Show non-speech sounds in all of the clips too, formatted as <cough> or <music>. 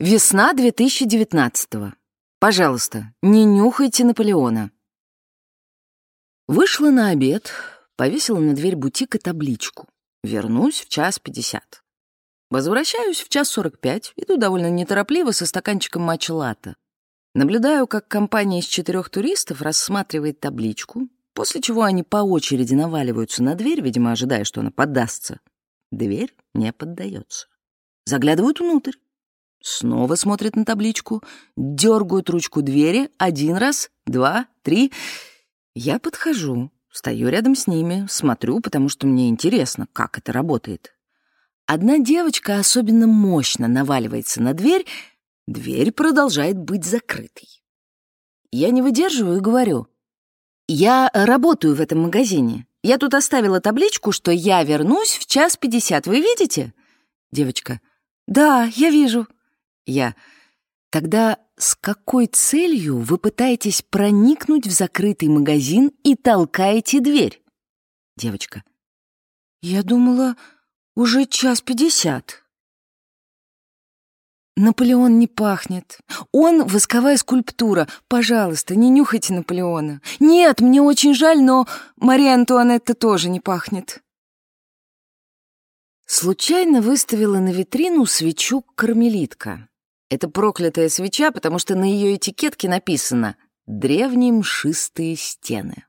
Весна 2019-го. Пожалуйста, не нюхайте Наполеона. Вышла на обед, повесила на дверь бутика табличку. Вернусь в час пятьдесят. Возвращаюсь в час сорок пять, иду довольно неторопливо со стаканчиком матча-латте. Наблюдаю, как компания из четырех туристов рассматривает табличку, после чего они по очереди наваливаются на дверь, видимо, ожидая, что она поддастся. Дверь не поддается. Заглядывают внутрь. Снова смотрят на табличку, дергают ручку двери один раз, два, три. Я подхожу, стою рядом с ними, смотрю, потому что мне интересно, как это работает. Одна девочка особенно мощно наваливается на дверь, дверь продолжает быть закрытой. Я не выдерживаю и говорю, «Я работаю в этом магазине. Я тут оставила табличку, что я вернусь в час пятьдесят. Вы видите?» Девочка, «Да, я вижу». Я. Тогда с какой целью вы пытаетесь проникнуть в закрытый магазин и толкаете дверь? Девочка. Я думала, уже час пятьдесят. Наполеон не пахнет. Он восковая скульптура. Пожалуйста, не нюхайте Наполеона. Нет, мне очень жаль, но Мария Антуанетта тоже не пахнет. Случайно выставила на витрину свечу «Кармелитка». Это проклятая свеча, потому что на ее этикетке написано «Древние мшистые стены».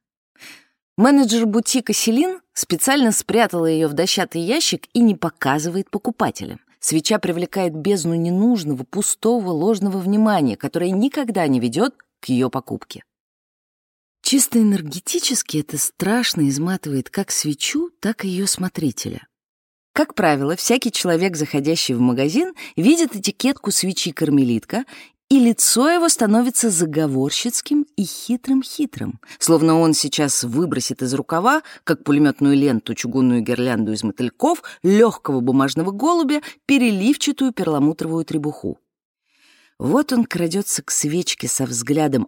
Менеджер бутика «Селин» специально спрятала ее в дощатый ящик и не показывает покупателям. Свеча привлекает бездну ненужного, пустого, ложного внимания, которое никогда не ведет к ее покупке. Чисто энергетически это страшно изматывает как свечу, так и ее смотрителя. Как правило, всякий человек, заходящий в магазин, видит этикетку свечи «Кармелитка», и лицо его становится заговорщицким и хитрым-хитрым, словно он сейчас выбросит из рукава, как пулеметную ленту, чугунную гирлянду из мотыльков, легкого бумажного голубя, переливчатую перламутровую требуху. Вот он крадется к свечке со взглядом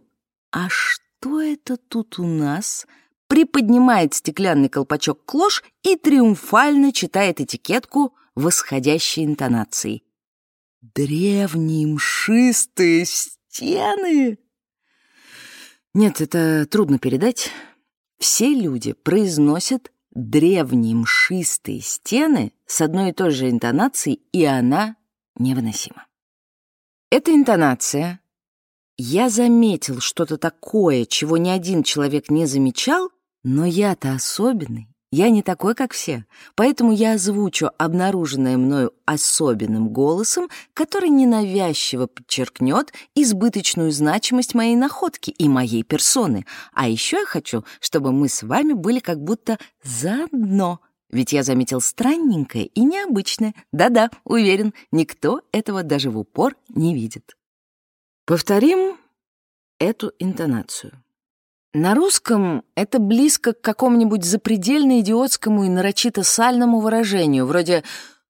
«А что это тут у нас?» Приподнимает стеклянный колпачок клош и триумфально читает этикетку восходящей интонацией. «Древние мшистые стены!» Нет, это трудно передать. Все люди произносят древние мшистые стены с одной и той же интонацией, и она невыносима. Эта интонация «я заметил что-то такое, чего ни один человек не замечал», но я-то особенный, я не такой, как все, поэтому я озвучу обнаруженное мною особенным голосом, который ненавязчиво подчеркнет избыточную значимость моей находки и моей персоны. А еще я хочу, чтобы мы с вами были как будто заодно, ведь я заметил странненькое и необычное. Да-да, уверен, никто этого даже в упор не видит. Повторим эту интонацию. На русском это близко к какому-нибудь запредельно идиотскому и нарочито сальному выражению, вроде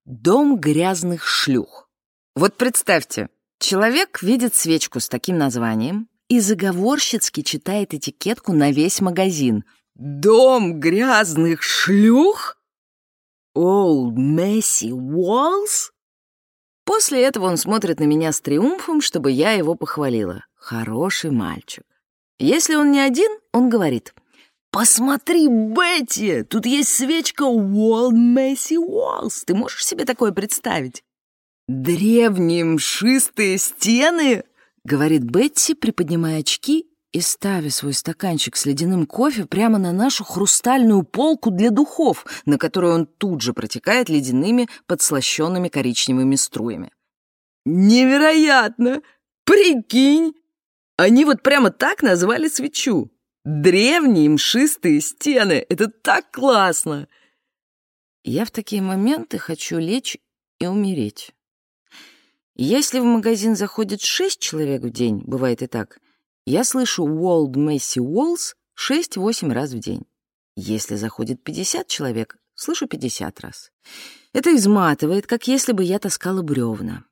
«дом грязных шлюх». Вот представьте, человек видит свечку с таким названием и заговорщицки читает этикетку на весь магазин. «Дом грязных шлюх? Old messy walls?» После этого он смотрит на меня с триумфом, чтобы я его похвалила. Хороший мальчик. Если он не один, он говорит, «Посмотри, Бетти, тут есть свечка Wall Messi Walls. Ты можешь себе такое представить?» «Древние мшистые стены!» — говорит Бетти, приподнимая очки и ставя свой стаканчик с ледяным кофе прямо на нашу хрустальную полку для духов, на которую он тут же протекает ледяными подслащенными коричневыми струями. «Невероятно! Прикинь! Они вот прямо так назвали свечу. Древние мшистые стены. Это так классно. Я в такие моменты хочу лечь и умереть. Если в магазин заходит шесть человек в день, бывает и так, я слышу World Messi Walls шесть-восемь раз в день. Если заходит 50 человек, слышу 50 раз. Это изматывает, как если бы я таскала бревна.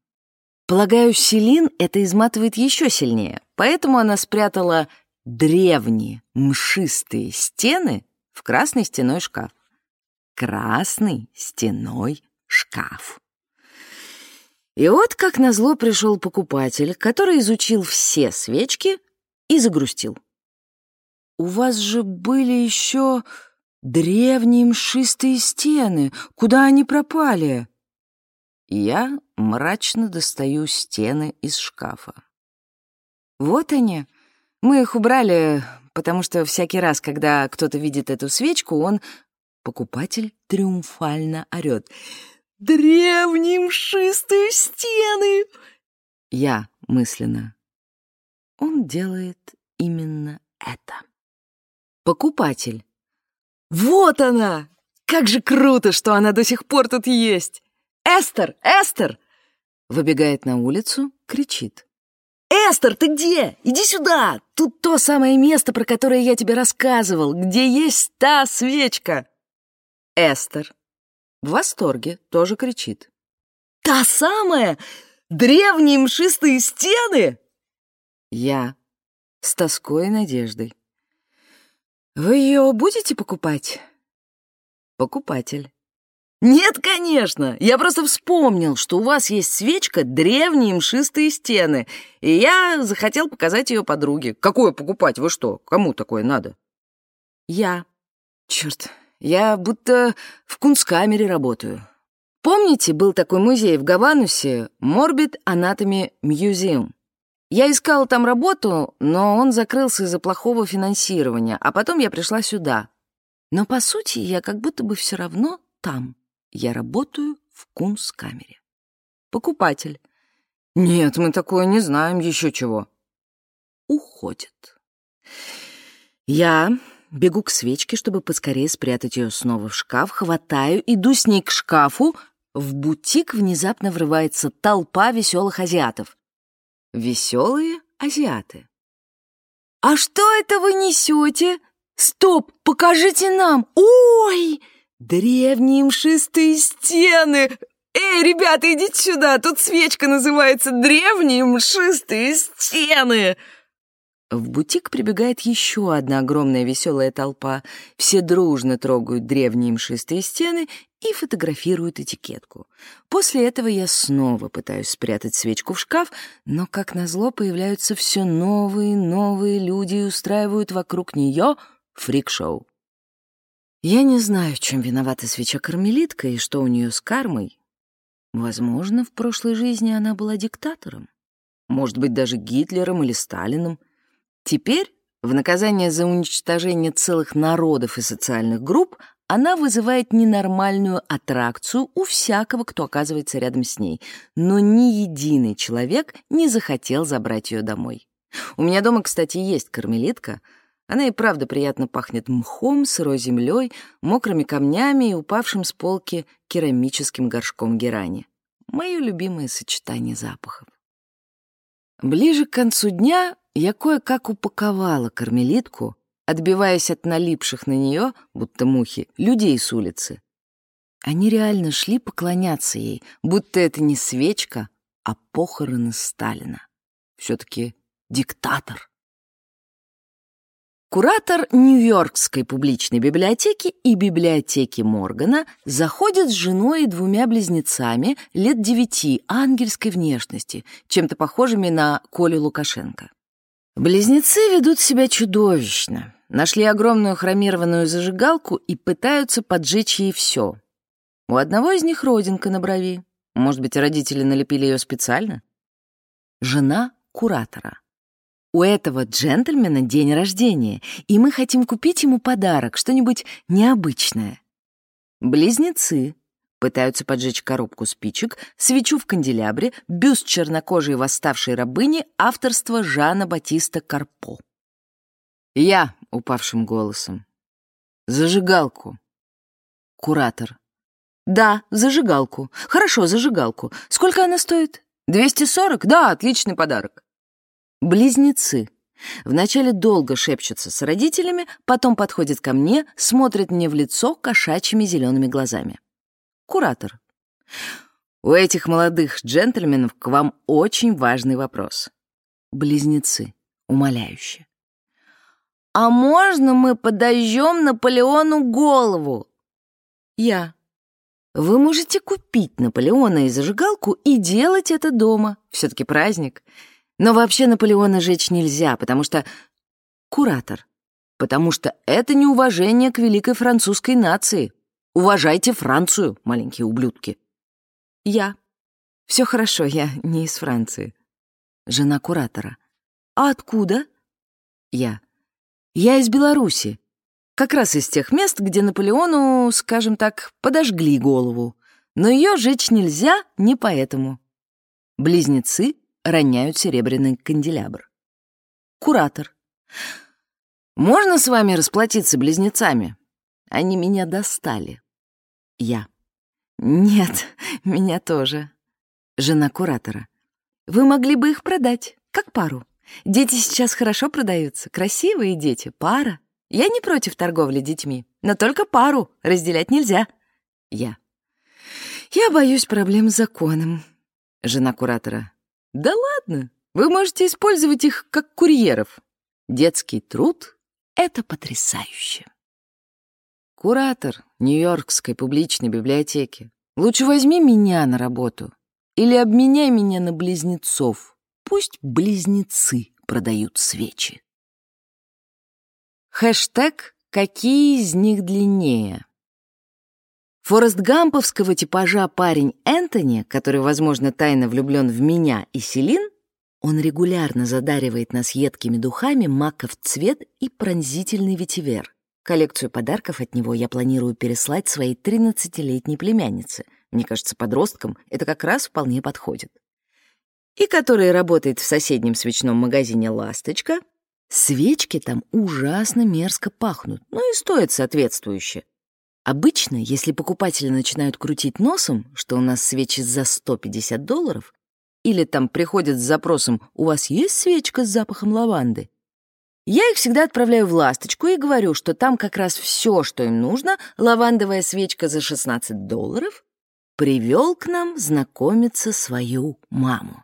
Полагаю, Селин это изматывает еще сильнее, поэтому она спрятала древние мшистые стены в красный стеной шкаф. Красный стеной шкаф. И вот, как назло, пришел покупатель, который изучил все свечки и загрустил. «У вас же были еще древние мшистые стены. Куда они пропали?» Я мрачно достаю стены из шкафа. «Вот они. Мы их убрали, потому что всякий раз, когда кто-то видит эту свечку, он, покупатель, триумфально орёт. «Древние мшистые стены!» Я мысленно. Он делает именно это. Покупатель. «Вот она! Как же круто, что она до сих пор тут есть! Эстер! Эстер!» Выбегает на улицу, кричит. «Эстер, ты где? Иди сюда! Тут то самое место, про которое я тебе рассказывал, где есть та свечка!» Эстер в восторге тоже кричит. «Та самая? Древние мшистые стены?» Я с тоской и надеждой. «Вы ее будете покупать?» Покупатель. «Нет, конечно! Я просто вспомнил, что у вас есть свечка «Древние мшистые стены», и я захотел показать ее подруге. Какое покупать? Вы что? Кому такое надо?» «Я. Черт, я будто в кунсткамере работаю. Помните, был такой музей в Гаванусе Morbid Anatomy Museum? Я искала там работу, но он закрылся из-за плохого финансирования, а потом я пришла сюда. Но, по сути, я как будто бы все равно там. Я работаю в кунсткамере. Покупатель. Нет, мы такое не знаем, еще чего. Уходит. Я бегу к свечке, чтобы поскорее спрятать ее снова в шкаф, хватаю, иду с ней к шкафу. В бутик внезапно врывается толпа веселых азиатов. Веселые азиаты. «А что это вы несете? Стоп, покажите нам! Ой!» Древние мшистые стены! Эй, ребята, идите сюда! Тут свечка называется «Древние мшистые стены!» В бутик прибегает еще одна огромная веселая толпа. Все дружно трогают древние мшистые стены и фотографируют этикетку. После этого я снова пытаюсь спрятать свечку в шкаф, но, как назло, появляются все новые, новые люди и устраивают вокруг нее фрик-шоу. Я не знаю, чем виновата свеча-кармелитка и что у нее с кармой. Возможно, в прошлой жизни она была диктатором. Может быть, даже Гитлером или Сталином. Теперь, в наказание за уничтожение целых народов и социальных групп, она вызывает ненормальную аттракцию у всякого, кто оказывается рядом с ней. Но ни единый человек не захотел забрать ее домой. У меня дома, кстати, есть кармелитка — она и правда приятно пахнет мхом, сырой землей, мокрыми камнями и упавшим с полки керамическим горшком герани. Мое любимое сочетание запахов. Ближе к концу дня я кое-как упаковала кармелитку, отбиваясь от налипших на нее, будто мухи, людей с улицы. Они реально шли поклоняться ей, будто это не свечка, а похороны Сталина. Все-таки диктатор. Куратор Нью-Йоркской публичной библиотеки и библиотеки Моргана заходит с женой и двумя близнецами лет девяти ангельской внешности, чем-то похожими на Колю Лукашенко. Близнецы ведут себя чудовищно. Нашли огромную хромированную зажигалку и пытаются поджечь ей все. У одного из них родинка на брови. Может быть, родители налепили ее специально? Жена куратора. У этого джентльмена день рождения, и мы хотим купить ему подарок, что-нибудь необычное. Близнецы пытаются поджечь коробку спичек, свечу в канделябре, бюст чернокожей восставшей рабыни авторства Жана Батиста Карпо. Я упавшим голосом. Зажигалку. Куратор. Да, зажигалку. Хорошо, зажигалку. Сколько она стоит? 240? Да, отличный подарок. Близнецы. Вначале долго шепчутся с родителями, потом подходит ко мне, смотрит мне в лицо кошачьими зелеными глазами. Куратор. У этих молодых джентльменов к вам очень важный вопрос. Близнецы. Умоляюще. «А можно мы подожжем Наполеону голову?» Я. Вы можете купить Наполеона и зажигалку и делать это дома. все таки праздник. Но вообще Наполеона жечь нельзя, потому что... Куратор. Потому что это неуважение к великой французской нации. Уважайте Францию, маленькие ублюдки. Я. Все хорошо, я не из Франции. Жена куратора. А откуда? Я. Я из Беларуси. Как раз из тех мест, где Наполеону, скажем так, подожгли голову. Но ее жечь нельзя не поэтому. Близнецы роняют серебряный канделябр. Куратор. «Можно с вами расплатиться близнецами? Они меня достали». Я. «Нет, <laughs> меня тоже». Жена куратора. «Вы могли бы их продать, как пару. Дети сейчас хорошо продаются, красивые дети, пара. Я не против торговли детьми, но только пару разделять нельзя. Я. Я боюсь проблем с законом. Жена куратора. Да ладно, вы можете использовать их как курьеров. Детский труд — это потрясающе. Куратор Нью-Йоркской публичной библиотеки. Лучше возьми меня на работу или обменяй меня на близнецов. Пусть близнецы продают свечи. Хэштег «Какие из них длиннее?» Форест Гамповского типажа парень Энтони, который, возможно, тайно влюблен в меня и Селин, он регулярно задаривает нас едкими духами маков цвет и пронзительный ветивер. Коллекцию подарков от него я планирую переслать своей 13-летней племяннице. Мне кажется, подросткам это как раз вполне подходит. И который работает в соседнем свечном магазине «Ласточка», Свечки там ужасно мерзко пахнут, но и стоят соответствующе. Обычно, если покупатели начинают крутить носом, что у нас свечи за 150 долларов, или там приходят с запросом «У вас есть свечка с запахом лаванды?», я их всегда отправляю в «Ласточку» и говорю, что там как раз все, что им нужно, лавандовая свечка за 16 долларов, привел к нам знакомиться свою маму.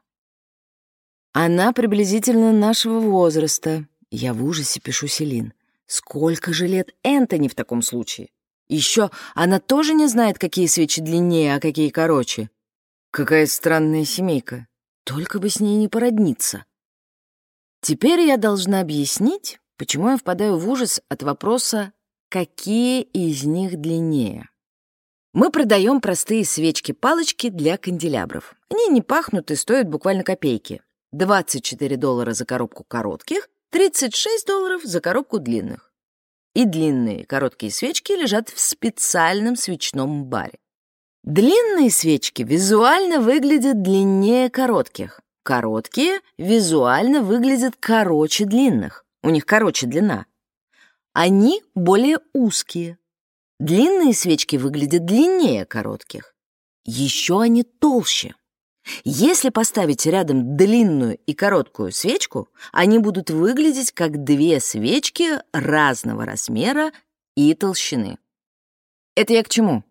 Она приблизительно нашего возраста, я в ужасе пишу Селин. Сколько же лет Энтони в таком случае? Еще она тоже не знает, какие свечи длиннее, а какие короче. Какая странная семейка. Только бы с ней не породниться. Теперь я должна объяснить, почему я впадаю в ужас от вопроса, какие из них длиннее. Мы продаем простые свечки-палочки для канделябров. Они не пахнут и стоят буквально копейки. 24 доллара за коробку коротких 36 долларов за коробку длинных. И длинные короткие свечки лежат в специальном свечном баре. Длинные свечки визуально выглядят длиннее коротких. Короткие визуально выглядят короче длинных. У них короче длина. Они более узкие. Длинные свечки выглядят длиннее коротких. Еще они толще. Если поставить рядом длинную и короткую свечку, они будут выглядеть как две свечки разного размера и толщины. Это я к чему?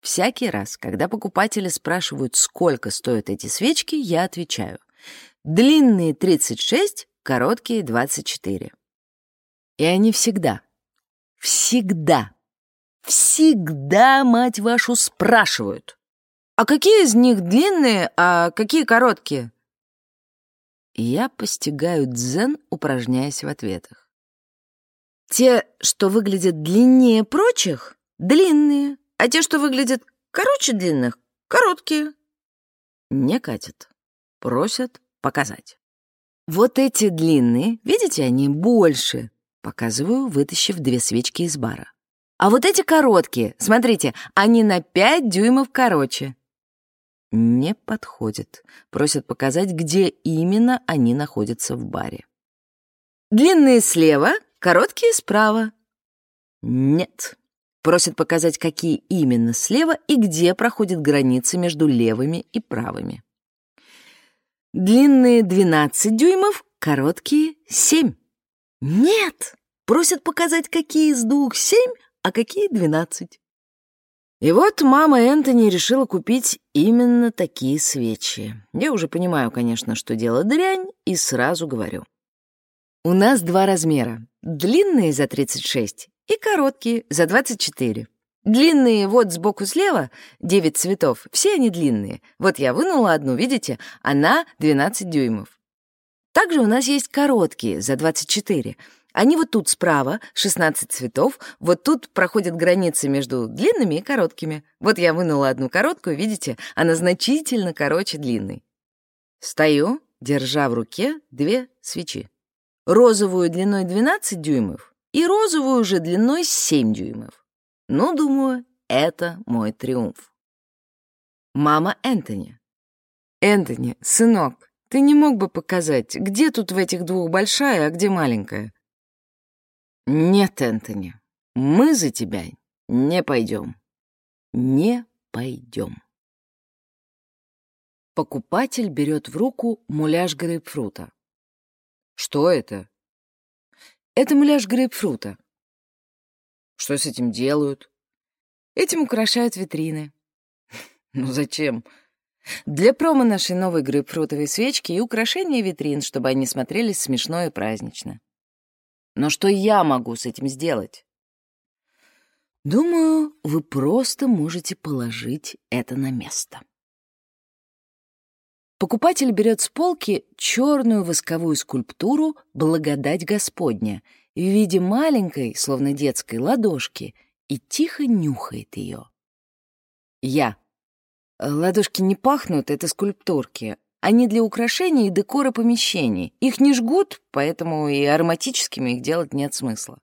Всякий раз, когда покупатели спрашивают, сколько стоят эти свечки, я отвечаю. Длинные 36, короткие 24. И они всегда, всегда, всегда, мать вашу, спрашивают, «А какие из них длинные, а какие короткие?» Я постигаю дзен, упражняясь в ответах. Те, что выглядят длиннее прочих, длинные, а те, что выглядят короче длинных, короткие. Не катят. Просят показать. Вот эти длинные, видите, они больше. Показываю, вытащив две свечки из бара. А вот эти короткие, смотрите, они на 5 дюймов короче. Не подходит. Просят показать, где именно они находятся в баре. Длинные слева, короткие справа. Нет. Просят показать, какие именно слева и где проходит граница между левыми и правыми. Длинные 12 дюймов, короткие 7. Нет. Просят показать, какие из двух 7, а какие 12. И вот мама Энтони решила купить именно такие свечи. Я уже понимаю, конечно, что дело дрянь, и сразу говорю. У нас два размера. Длинные за 36 и короткие за 24. Длинные вот сбоку слева, девять цветов, все они длинные. Вот я вынула одну, видите, она 12 дюймов. Также у нас есть короткие, за 24. Они вот тут справа, 16 цветов, вот тут проходят границы между длинными и короткими. Вот я вынула одну короткую, видите, она значительно короче длинной. Стою, держа в руке две свечи. Розовую длиной 12 дюймов и розовую же длиной 7 дюймов. Ну, думаю, это мой триумф. Мама Энтони. Энтони, сынок, ты не мог бы показать, где тут в этих двух большая, а где маленькая? Нет, Энтони, мы за тебя не пойдем. Не пойдем. Покупатель берет в руку муляж грейпфрута. Что это? Это муляж грейпфрута. Что с этим делают? Этим украшают витрины. <laughs> Ну зачем? Для промо нашей новой грейпфрутовой свечки и украшения витрин, чтобы они смотрелись смешно и празднично. Но что я могу с этим сделать? Думаю, вы просто можете положить это на место. Покупатель берет с полки черную восковую скульптуру «Благодать Господня» в виде маленькой, словно детской, ладошки и тихо нюхает ее. Я. Ладошки не пахнут, это скульптурки, они для украшения и декора помещений. Их не жгут, поэтому и ароматическими их делать нет смысла.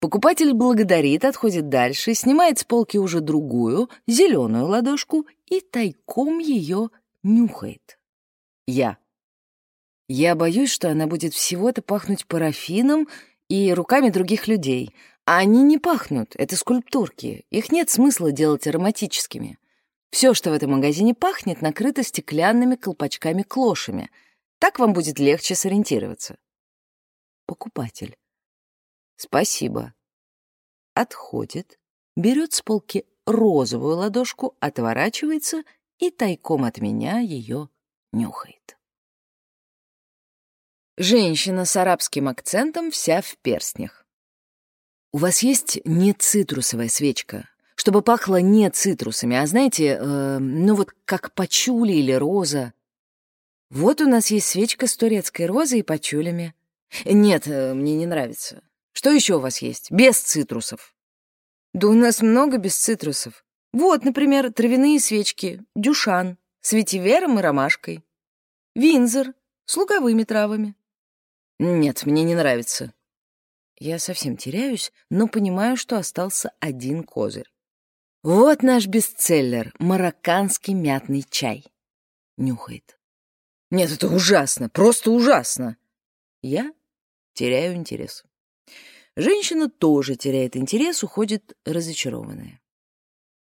Покупатель благодарит, отходит дальше, снимает с полки уже другую, зеленую ладошку и тайком ее нюхает. Я. Я боюсь, что она будет всего-то пахнуть парафином и руками других людей. А они не пахнут, это скульптурки. Их нет смысла делать ароматическими. Все, что в этом магазине пахнет, накрыто стеклянными колпачками-клошами. Так вам будет легче сориентироваться. Покупатель. Спасибо. Отходит, берет с полки розовую ладошку, отворачивается и тайком от меня ее нюхает. Женщина с арабским акцентом вся в перстнях. У вас есть не цитрусовая свечка, чтобы пахло не цитрусами, а, знаете, э, ну вот как пачули или роза. Вот у нас есть свечка с турецкой розой и пачулями. Нет, э, мне не нравится. Что еще у вас есть? Без цитрусов. Да у нас много без цитрусов. Вот, например, травяные свечки, дюшан, с ветивером и ромашкой. Винзор с луговыми травами. Нет, мне не нравится. Я совсем теряюсь, но понимаю, что остался один козырь. Вот наш бестселлер — марокканский мятный чай. Нюхает. Нет, это ужасно, просто ужасно. Я теряю интерес. Женщина тоже теряет интерес, уходит разочарованная.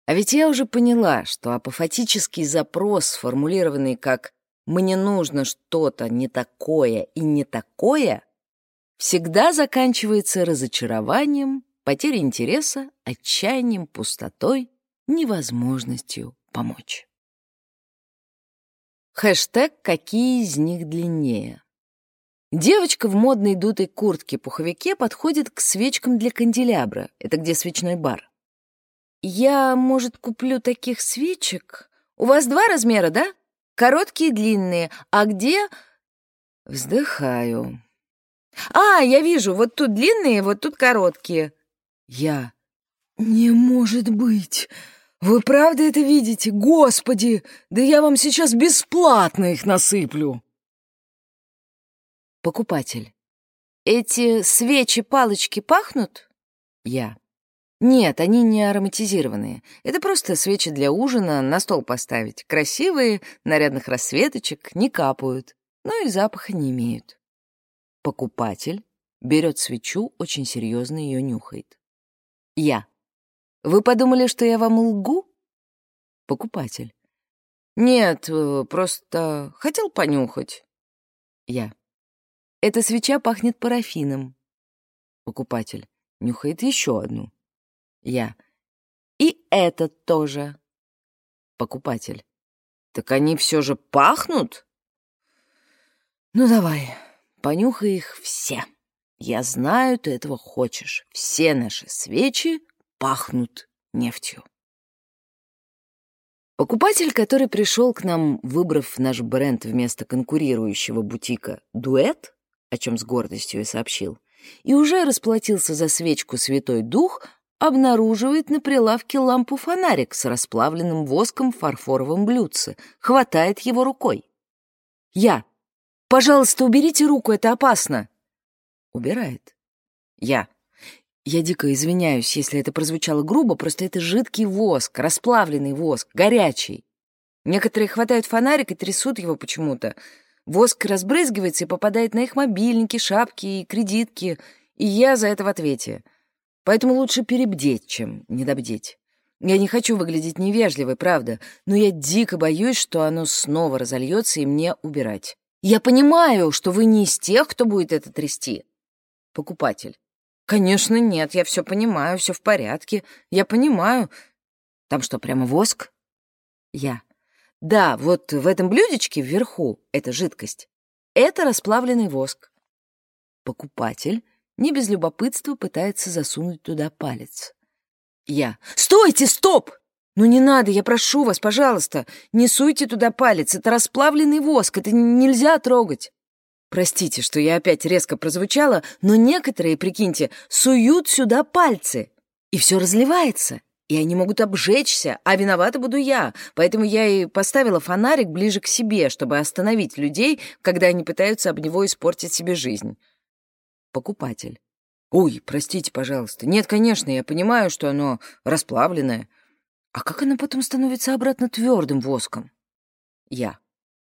А ведь я уже поняла, что апофатический запрос, сформулированный как «мне нужно что-то не такое и не такое», всегда заканчивается разочарованием потерей интереса, отчаянием, пустотой, невозможностью помочь. Хэштег «Какие из них длиннее?» Девочка в модной дутой куртке-пуховике подходит к свечкам для канделябра. Это где свечной бар. «Я, может, куплю таких свечек? У вас два размера, да? Короткие и длинные. А где...» Вздыхаю. «А, я вижу, вот тут длинные, вот тут короткие. Я. «Не может быть! Вы правда это видите? Господи! Да я вам сейчас бесплатно их насыплю!» Покупатель. «Эти свечи-палочки пахнут?» Я. «Нет, они не ароматизированные. Это просто свечи для ужина на стол поставить. Красивые, нарядных расцветочек, не капают, но и запаха не имеют». Покупатель берет свечу, очень серьезно ее нюхает. Я. Вы подумали, что я вам лгу? Покупатель. Нет, э, просто хотел понюхать. Я. Эта свеча пахнет парафином. Покупатель. Нюхает еще одну. Я. И этот тоже. Покупатель. Так они все же пахнут? Ну давай, понюхай их все. Я знаю, ты этого хочешь. Все наши свечи пахнут нефтью. Покупатель, который пришел к нам, выбрав наш бренд вместо конкурирующего бутика «Дуэт», о чем с гордостью и сообщил, и уже расплатился за свечку «Святой Дух», обнаруживает на прилавке лампу-фонарик с расплавленным воском в фарфоровом блюдце, хватает его рукой. Я. «Пожалуйста, уберите руку, это опасно!» Убирает. Я. Я дико извиняюсь, если это прозвучало грубо, просто это жидкий воск, расплавленный воск, горячий. Некоторые хватают фонарик и трясут его почему-то. Воск разбрызгивается и попадает на их мобильники, шапки и кредитки, и я за это в ответе. Поэтому лучше перебдеть, чем недобдеть. Я не хочу выглядеть невежливой, правда, но я дико боюсь, что оно снова разольется и мне убирать. Я понимаю, что вы не из тех, кто будет это трясти. Покупатель. Конечно, нет, я все понимаю, все в порядке. Я понимаю. Там что, прямо воск? Я. Да, вот в этом блюдечке вверху эта жидкость. Это расплавленный воск. Покупатель не без любопытства пытается засунуть туда палец. Я. «Стойте, стоп! Ну не надо, я прошу вас, пожалуйста, не суйте туда палец, это расплавленный воск, это нельзя трогать». Простите, что я опять резко прозвучала, но некоторые, прикиньте, суют сюда пальцы, и все разливается, и они могут обжечься, а виновата буду я, поэтому я и поставила фонарик ближе к себе, чтобы остановить людей, когда они пытаются об него испортить себе жизнь. Покупатель. Ой, простите, пожалуйста. Нет, конечно, я понимаю, что оно расплавленное. А как оно потом становится обратно твердым воском? Я.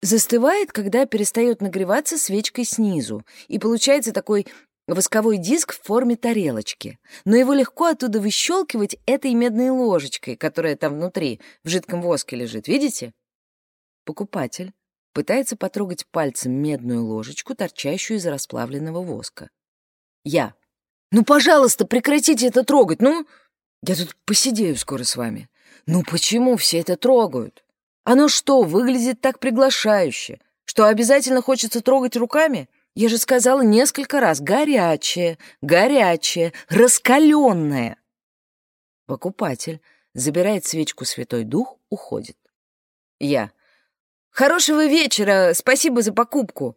Застывает, когда перестает нагреваться свечкой снизу, и получается такой восковой диск в форме тарелочки. Но его легко оттуда выщелкивать этой медной ложечкой, которая там внутри, в жидком воске лежит. Видите? Покупатель пытается потрогать пальцем медную ложечку, торчащую из расплавленного воска. Я. «Ну, пожалуйста, прекратите это трогать, ну! Я тут посидею скоро с вами. Ну, почему все это трогают? Оно что, выглядит так приглашающе, что обязательно хочется трогать руками? Я же сказала несколько раз, горячее, горячее, раскаленное!» Покупатель забирает свечку «Святой Дух», уходит. Я. «Хорошего вечера, спасибо за покупку!»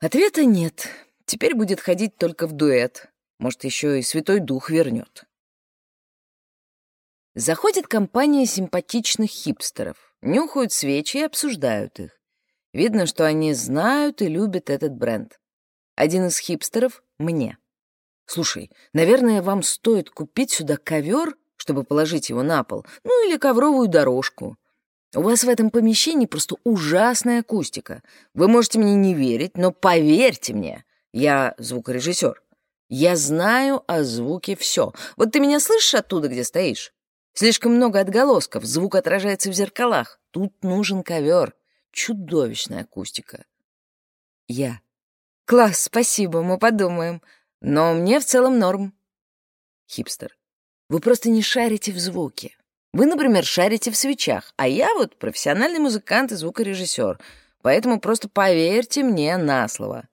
Ответа нет. Теперь будет ходить только в дуэт. Может, еще и Святой Дух вернет. Заходит компания симпатичных хипстеров, нюхают свечи и обсуждают их. Видно, что они знают и любят этот бренд. Один из хипстеров — мне. Слушай, наверное, вам стоит купить сюда ковер, чтобы положить его на пол, ну или ковровую дорожку. У вас в этом помещении просто ужасная акустика. Вы можете мне не верить, но поверьте мне, я звукорежиссер. Я знаю о звуке все. Вот ты меня слышишь оттуда, где стоишь? Слишком много отголосков, звук отражается в зеркалах. Тут нужен ковер. Чудовищная акустика. Я. Класс, спасибо, мы подумаем. Но мне в целом норм. Хипстер. Вы просто не шарите в звуке. Вы, например, шарите в свечах, а я вот профессиональный музыкант и звукорежиссер, поэтому просто поверьте мне на слово.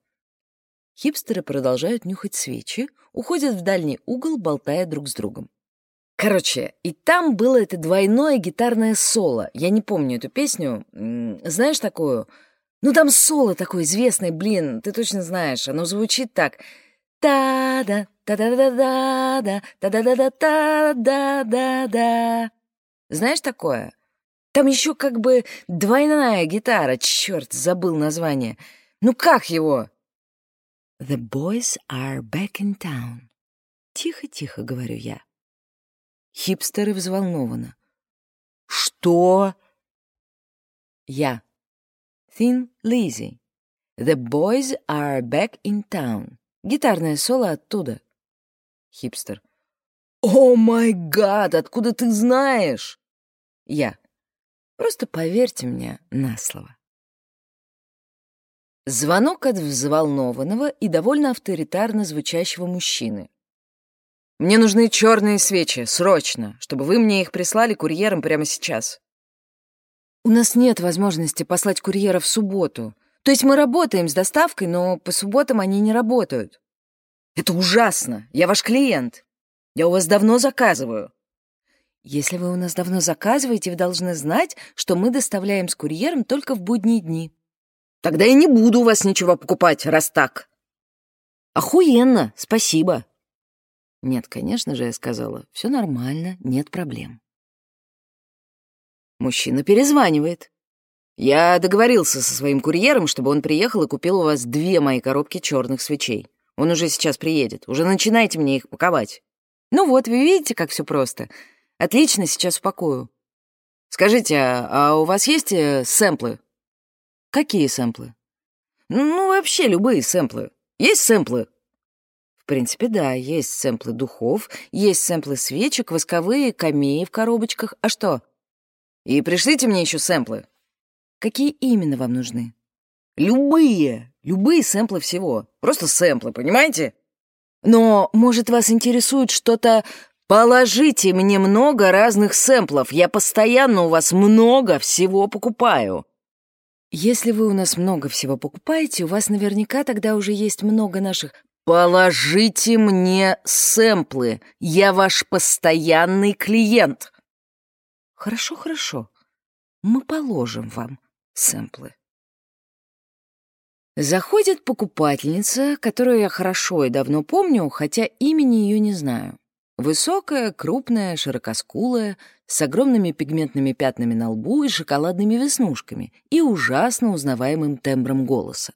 Хипстеры продолжают нюхать свечи, уходят в дальний угол, болтая друг с другом. Короче, и там было это двойное гитарное соло. Я не помню эту песню. Знаешь такую? Ну, там соло такое известное, блин, ты точно знаешь. Оно звучит так. Та-да, та-да-да-да-да, та-да-да-да-да-да-да. Знаешь такое? Там еще как бы двойная гитара. Черт, забыл название. Ну как его? The boys are back in town. Тихо-тихо, говорю я. Хипстеры взволнованно. Что? Я. Thin Lizzy. The boys are back in town. Гитарное соло оттуда. Хипстер. О май гад, откуда ты знаешь? Я. Просто поверьте мне на слово. Звонок от взволнованного и довольно авторитарно звучащего мужчины. «Мне нужны черные свечи, срочно, чтобы вы мне их прислали курьером прямо сейчас». «У нас нет возможности послать курьера в субботу. То есть мы работаем с доставкой, но по субботам они не работают». «Это ужасно! Я ваш клиент. Я у вас давно заказываю. Если вы у нас давно заказываете, вы должны знать, что мы доставляем с курьером только в будние дни. Тогда я не буду у вас ничего покупать, раз так. Охуенно, спасибо. Нет, конечно же, я сказала, все нормально, нет проблем. Мужчина перезванивает. Я договорился со своим курьером, чтобы он приехал и купил у вас две мои коробки черных свечей. Он уже сейчас приедет. Уже начинайте мне их паковать. Ну вот, вы видите, как все просто. Отлично, сейчас упакую. Скажите, а, а у вас есть э, сэмплы? Какие сэмплы? Ну, вообще любые сэмплы. Есть сэмплы? В принципе, да, есть сэмплы духов, есть сэмплы свечек, восковые, камеи в коробочках. А что? И пришлите мне еще сэмплы. Какие именно вам нужны? Любые, любые сэмплы всего. Просто сэмплы, понимаете? Но, может, вас интересует что-то Положите мне много разных сэмплов. Я постоянно у вас много всего покупаю. Если вы у нас много всего покупаете, у вас наверняка тогда уже есть много наших... Положите мне сэмплы. Я ваш постоянный клиент. Хорошо, хорошо. Мы положим вам сэмплы. Заходит покупательница, которую я хорошо и давно помню, хотя имени ее не знаю. Высокая, крупная, широкоскулая, с огромными пигментными пятнами на лбу и шоколадными веснушками, и ужасно узнаваемым тембром голоса.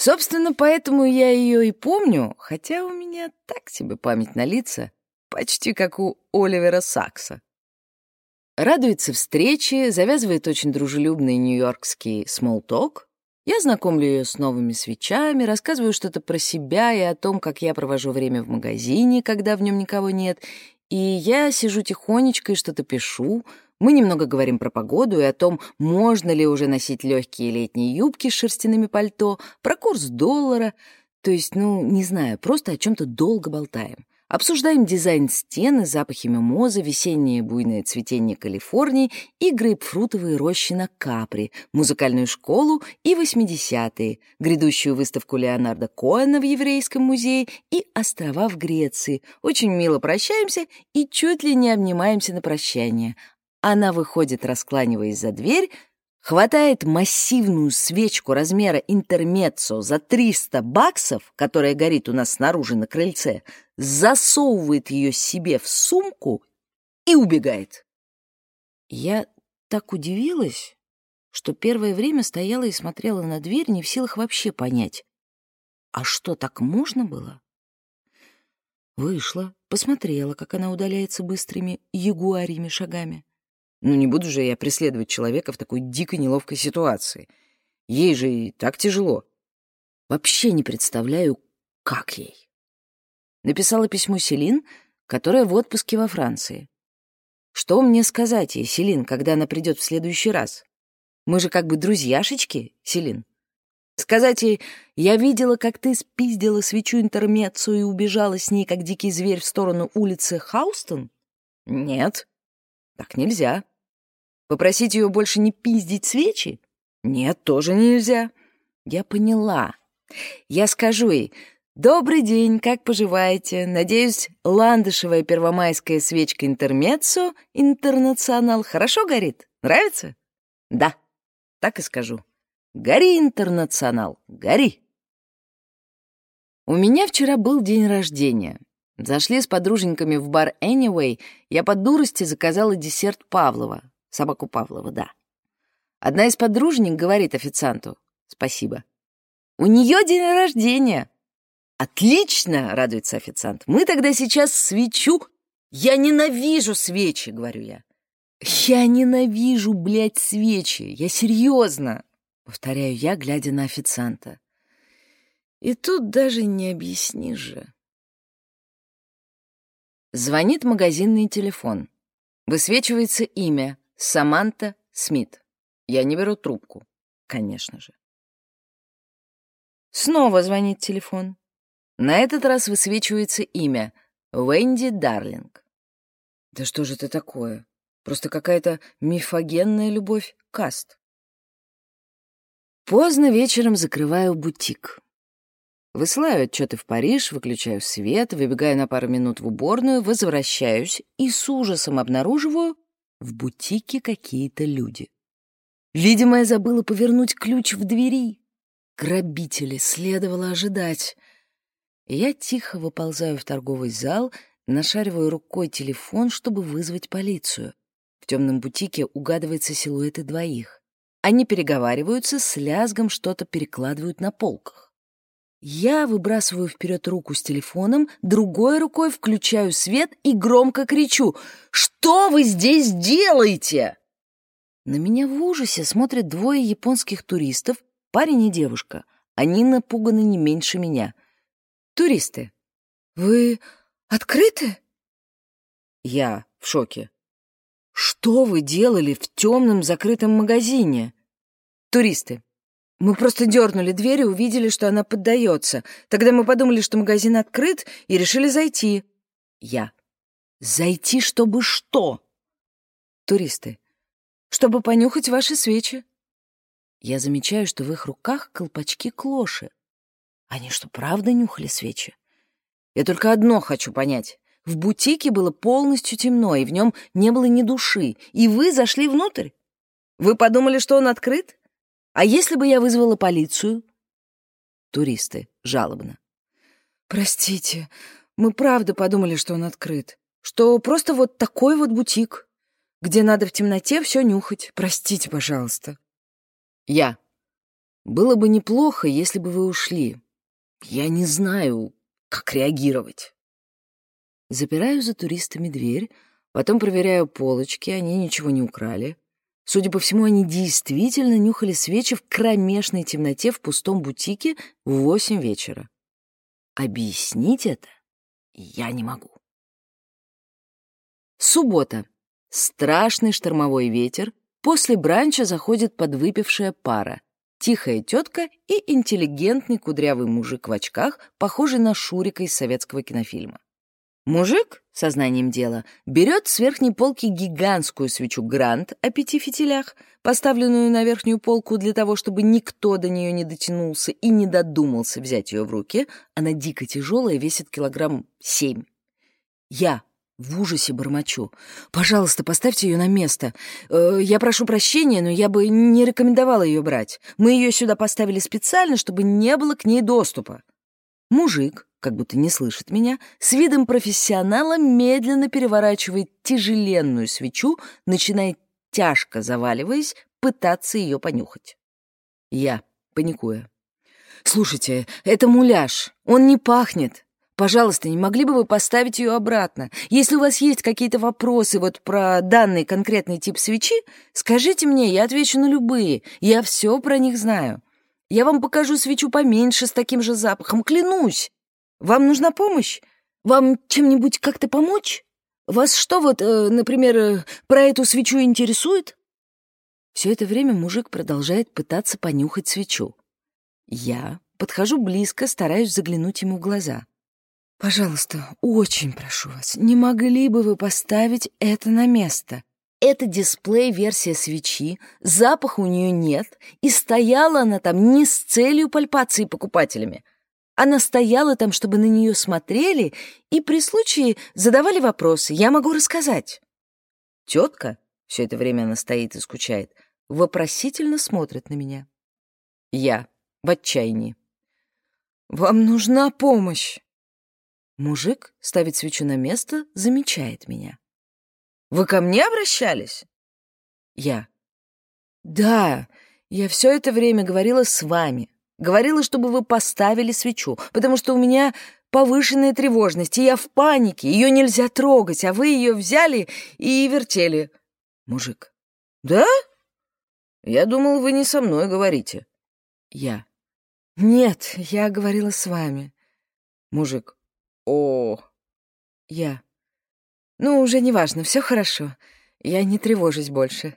Собственно, поэтому я ее и помню, хотя у меня так себе память на лица, почти как у Оливера Сакса. Радуется встрече, завязывает очень дружелюбный нью-йоркский смолток, я знакомлю ее с новыми свечами, рассказываю что-то про себя и о том, как я провожу время в магазине, когда в нем никого нет. И я сижу тихонечко и что-то пишу. Мы немного говорим про погоду и о том, можно ли уже носить легкие летние юбки с шерстяными пальто, про курс доллара. То есть, ну, не знаю, просто о чем-то долго болтаем. Обсуждаем дизайн стены, запахи мимозы, весеннее буйное цветение Калифорнии и грейпфрутовые рощи на Капри, музыкальную школу и 80-е, грядущую выставку Леонардо Коэна в Еврейском музее и острова в Греции. Очень мило прощаемся и чуть ли не обнимаемся на прощание. Она выходит, раскланиваясь за дверь, хватает массивную свечку размера интермеццо за 300 баксов, которая горит у нас снаружи на крыльце, засовывает ее себе в сумку и убегает. Я так удивилась, что первое время стояла и смотрела на дверь, не в силах вообще понять, а что, так можно было? Вышла, посмотрела, как она удаляется быстрыми ягуарьими шагами. Ну не буду же я преследовать человека в такой дикой неловкой ситуации. Ей же и так тяжело. Вообще не представляю, как ей. Написала письмо Селин, которая в отпуске во Франции. Что мне сказать ей, Селин, когда она придет в следующий раз? Мы же как бы друзьяшечки, Селин. Сказать ей, я видела, как ты спиздила свечу интермеццо и убежала с ней, как дикий зверь, в сторону улицы Хаустон? Нет, так нельзя. Попросить ее больше не пиздить свечи? Нет, тоже нельзя. Я поняла. Я скажу ей, «Добрый день, как поживаете? Надеюсь, ландышевая первомайская свечка интермеццо интернационал хорошо горит? Нравится?» «Да, так и скажу. Гори, интернационал, гори!» У меня вчера был день рождения. Зашли с подруженьками в бар Anyway, я по дурости заказала десерт Павлова, Собаку Павлова, да. Одна из подружник говорит официанту «Спасибо». «У нее день рождения!» «Отлично!» — радуется официант. «Мы тогда сейчас свечу...» «Я ненавижу свечи!» — говорю я. «Я ненавижу, блядь, свечи! Я серьезно!» — повторяю я, глядя на официанта. И тут даже не объяснишь же. Звонит магазинный телефон. Высвечивается имя Саманта Смит. Я не беру трубку, конечно же. Снова звонит телефон. На этот раз высвечивается имя Венди Дарлинг. Да что же это такое? Просто какая-то мифогенная любовь каст. Поздно вечером закрываю бутик. Высылаю отчеты в Париж, выключаю свет, выбегаю на пару минут в уборную, возвращаюсь и с ужасом обнаруживаю в бутике какие-то люди. Видимо, я забыла повернуть ключ в двери. Грабители следовало ожидать. Я тихо выползаю в торговый зал, нашариваю рукой телефон, чтобы вызвать полицию. В темном бутике угадываются силуэты двоих. Они переговариваются, с лязгом что-то перекладывают на полках. Я выбрасываю вперед руку с телефоном, другой рукой включаю свет и громко кричу «Что вы здесь делаете?» На меня в ужасе смотрят двое японских туристов, парень и девушка. Они напуганы не меньше меня. Туристы. «Вы открыты?» Я в шоке. «Что вы делали в темном закрытом магазине?» Туристы. Мы просто дернули дверь и увидели, что она поддается. Тогда мы подумали, что магазин открыт, и решили зайти. Я. Зайти, чтобы что? Туристы. Чтобы понюхать ваши свечи. Я замечаю, что в их руках колпачки клоши. Они что, правда нюхали свечи? Я только одно хочу понять. В бутике было полностью темно, и в нем не было ни души. И вы зашли внутрь? Вы подумали, что он открыт? А если бы я вызвала полицию? Туристы. Жалобно. Простите, мы правда подумали, что он открыт. Что просто вот такой вот бутик, где надо в темноте все нюхать. Простите, пожалуйста. Я. Было бы неплохо, если бы вы ушли. Я не знаю, как реагировать. Запираю за туристами дверь, потом проверяю полочки, они ничего не украли. Судя по всему, они действительно нюхали свечи в кромешной темноте в пустом бутике в восемь вечера. Объяснить это я не могу. Суббота. Страшный штормовой ветер. После бранча заходит подвыпившая пара. Тихая тетка и интеллигентный кудрявый мужик в очках, похожий на Шурика из советского кинофильма. Мужик, сознанием дела, берет с верхней полки гигантскую свечу «Грант» о пяти фитилях, поставленную на верхнюю полку для того, чтобы никто до нее не дотянулся и не додумался взять ее в руки. Она дико тяжелая, весит килограмм семь. Я в ужасе бормочу. «Пожалуйста, поставьте ее на место. Э, я прошу прощения, но я бы не рекомендовала ее брать. Мы ее сюда поставили специально, чтобы не было к ней доступа». Мужик, как будто не слышит меня, с видом профессионала медленно переворачивает тяжеленную свечу, начинает, тяжко заваливаясь, пытаться ее понюхать. Я, паникуя. «Слушайте, это муляж, он не пахнет. Пожалуйста, не могли бы вы поставить ее обратно? Если у вас есть какие-то вопросы вот про данный конкретный тип свечи, скажите мне, я отвечу на любые, я все про них знаю. Я вам покажу свечу поменьше с таким же запахом, клянусь. Вам нужна помощь? Вам чем-нибудь как-то помочь? Вас что вот, э, например, э, про эту свечу интересует?» Все это время мужик продолжает пытаться понюхать свечу. Я подхожу близко, стараюсь заглянуть ему в глаза. «Пожалуйста, очень прошу вас, не могли бы вы поставить это на место? Это дисплей-версия свечи, запаха у нее нет, и стояла она там не с целью пальпации покупателями, она стояла там, чтобы на нее смотрели и при случае задавали вопросы. Я могу рассказать. Тетка, все это время она стоит и скучает, вопросительно смотрит на меня. Я в отчаянии. «Вам нужна помощь!» Мужик ставит свечу на место, замечает меня. «Вы ко мне обращались?» Я. «Да, я все это время говорила с вами. Говорила, чтобы вы поставили свечу, потому что у меня повышенная тревожность, и я в панике, ее нельзя трогать, а вы ее взяли и вертели. Мужик. Да? Я думал, вы не со мной говорите. Я. Нет, я говорила с вами. Мужик. О. Я. Ну, уже не важно, все хорошо. Я не тревожусь больше.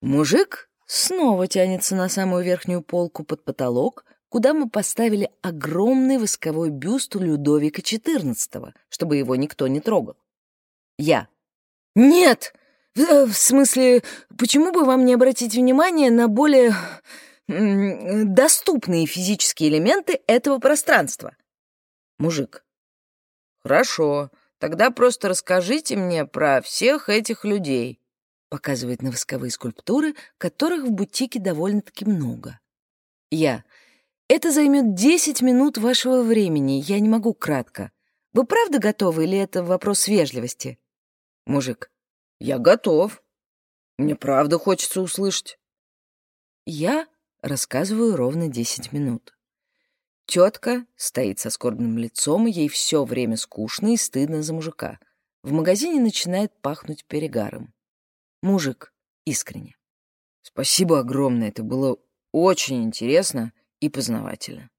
Мужик снова тянется на самую верхнюю полку под потолок, куда мы поставили огромный восковой бюст Людовика XIV, чтобы его никто не трогал. Я. «Нет! Э, в смысле, почему бы вам не обратить внимание на более доступные физические элементы этого пространства. Мужик. Хорошо, тогда просто расскажите мне про всех этих людей. Показывает на восковые скульптуры, которых в бутике довольно-таки много. Я. Это займет 10 минут вашего времени, я не могу кратко. Вы правда готовы или это вопрос вежливости? Мужик. Я готов. Мне правда хочется услышать. Я рассказываю ровно 10 минут. Тетка стоит со скорбным лицом, ей все время скучно и стыдно за мужика. В магазине начинает пахнуть перегаром. Мужик искренне. Спасибо огромное, это было очень интересно и познавательно.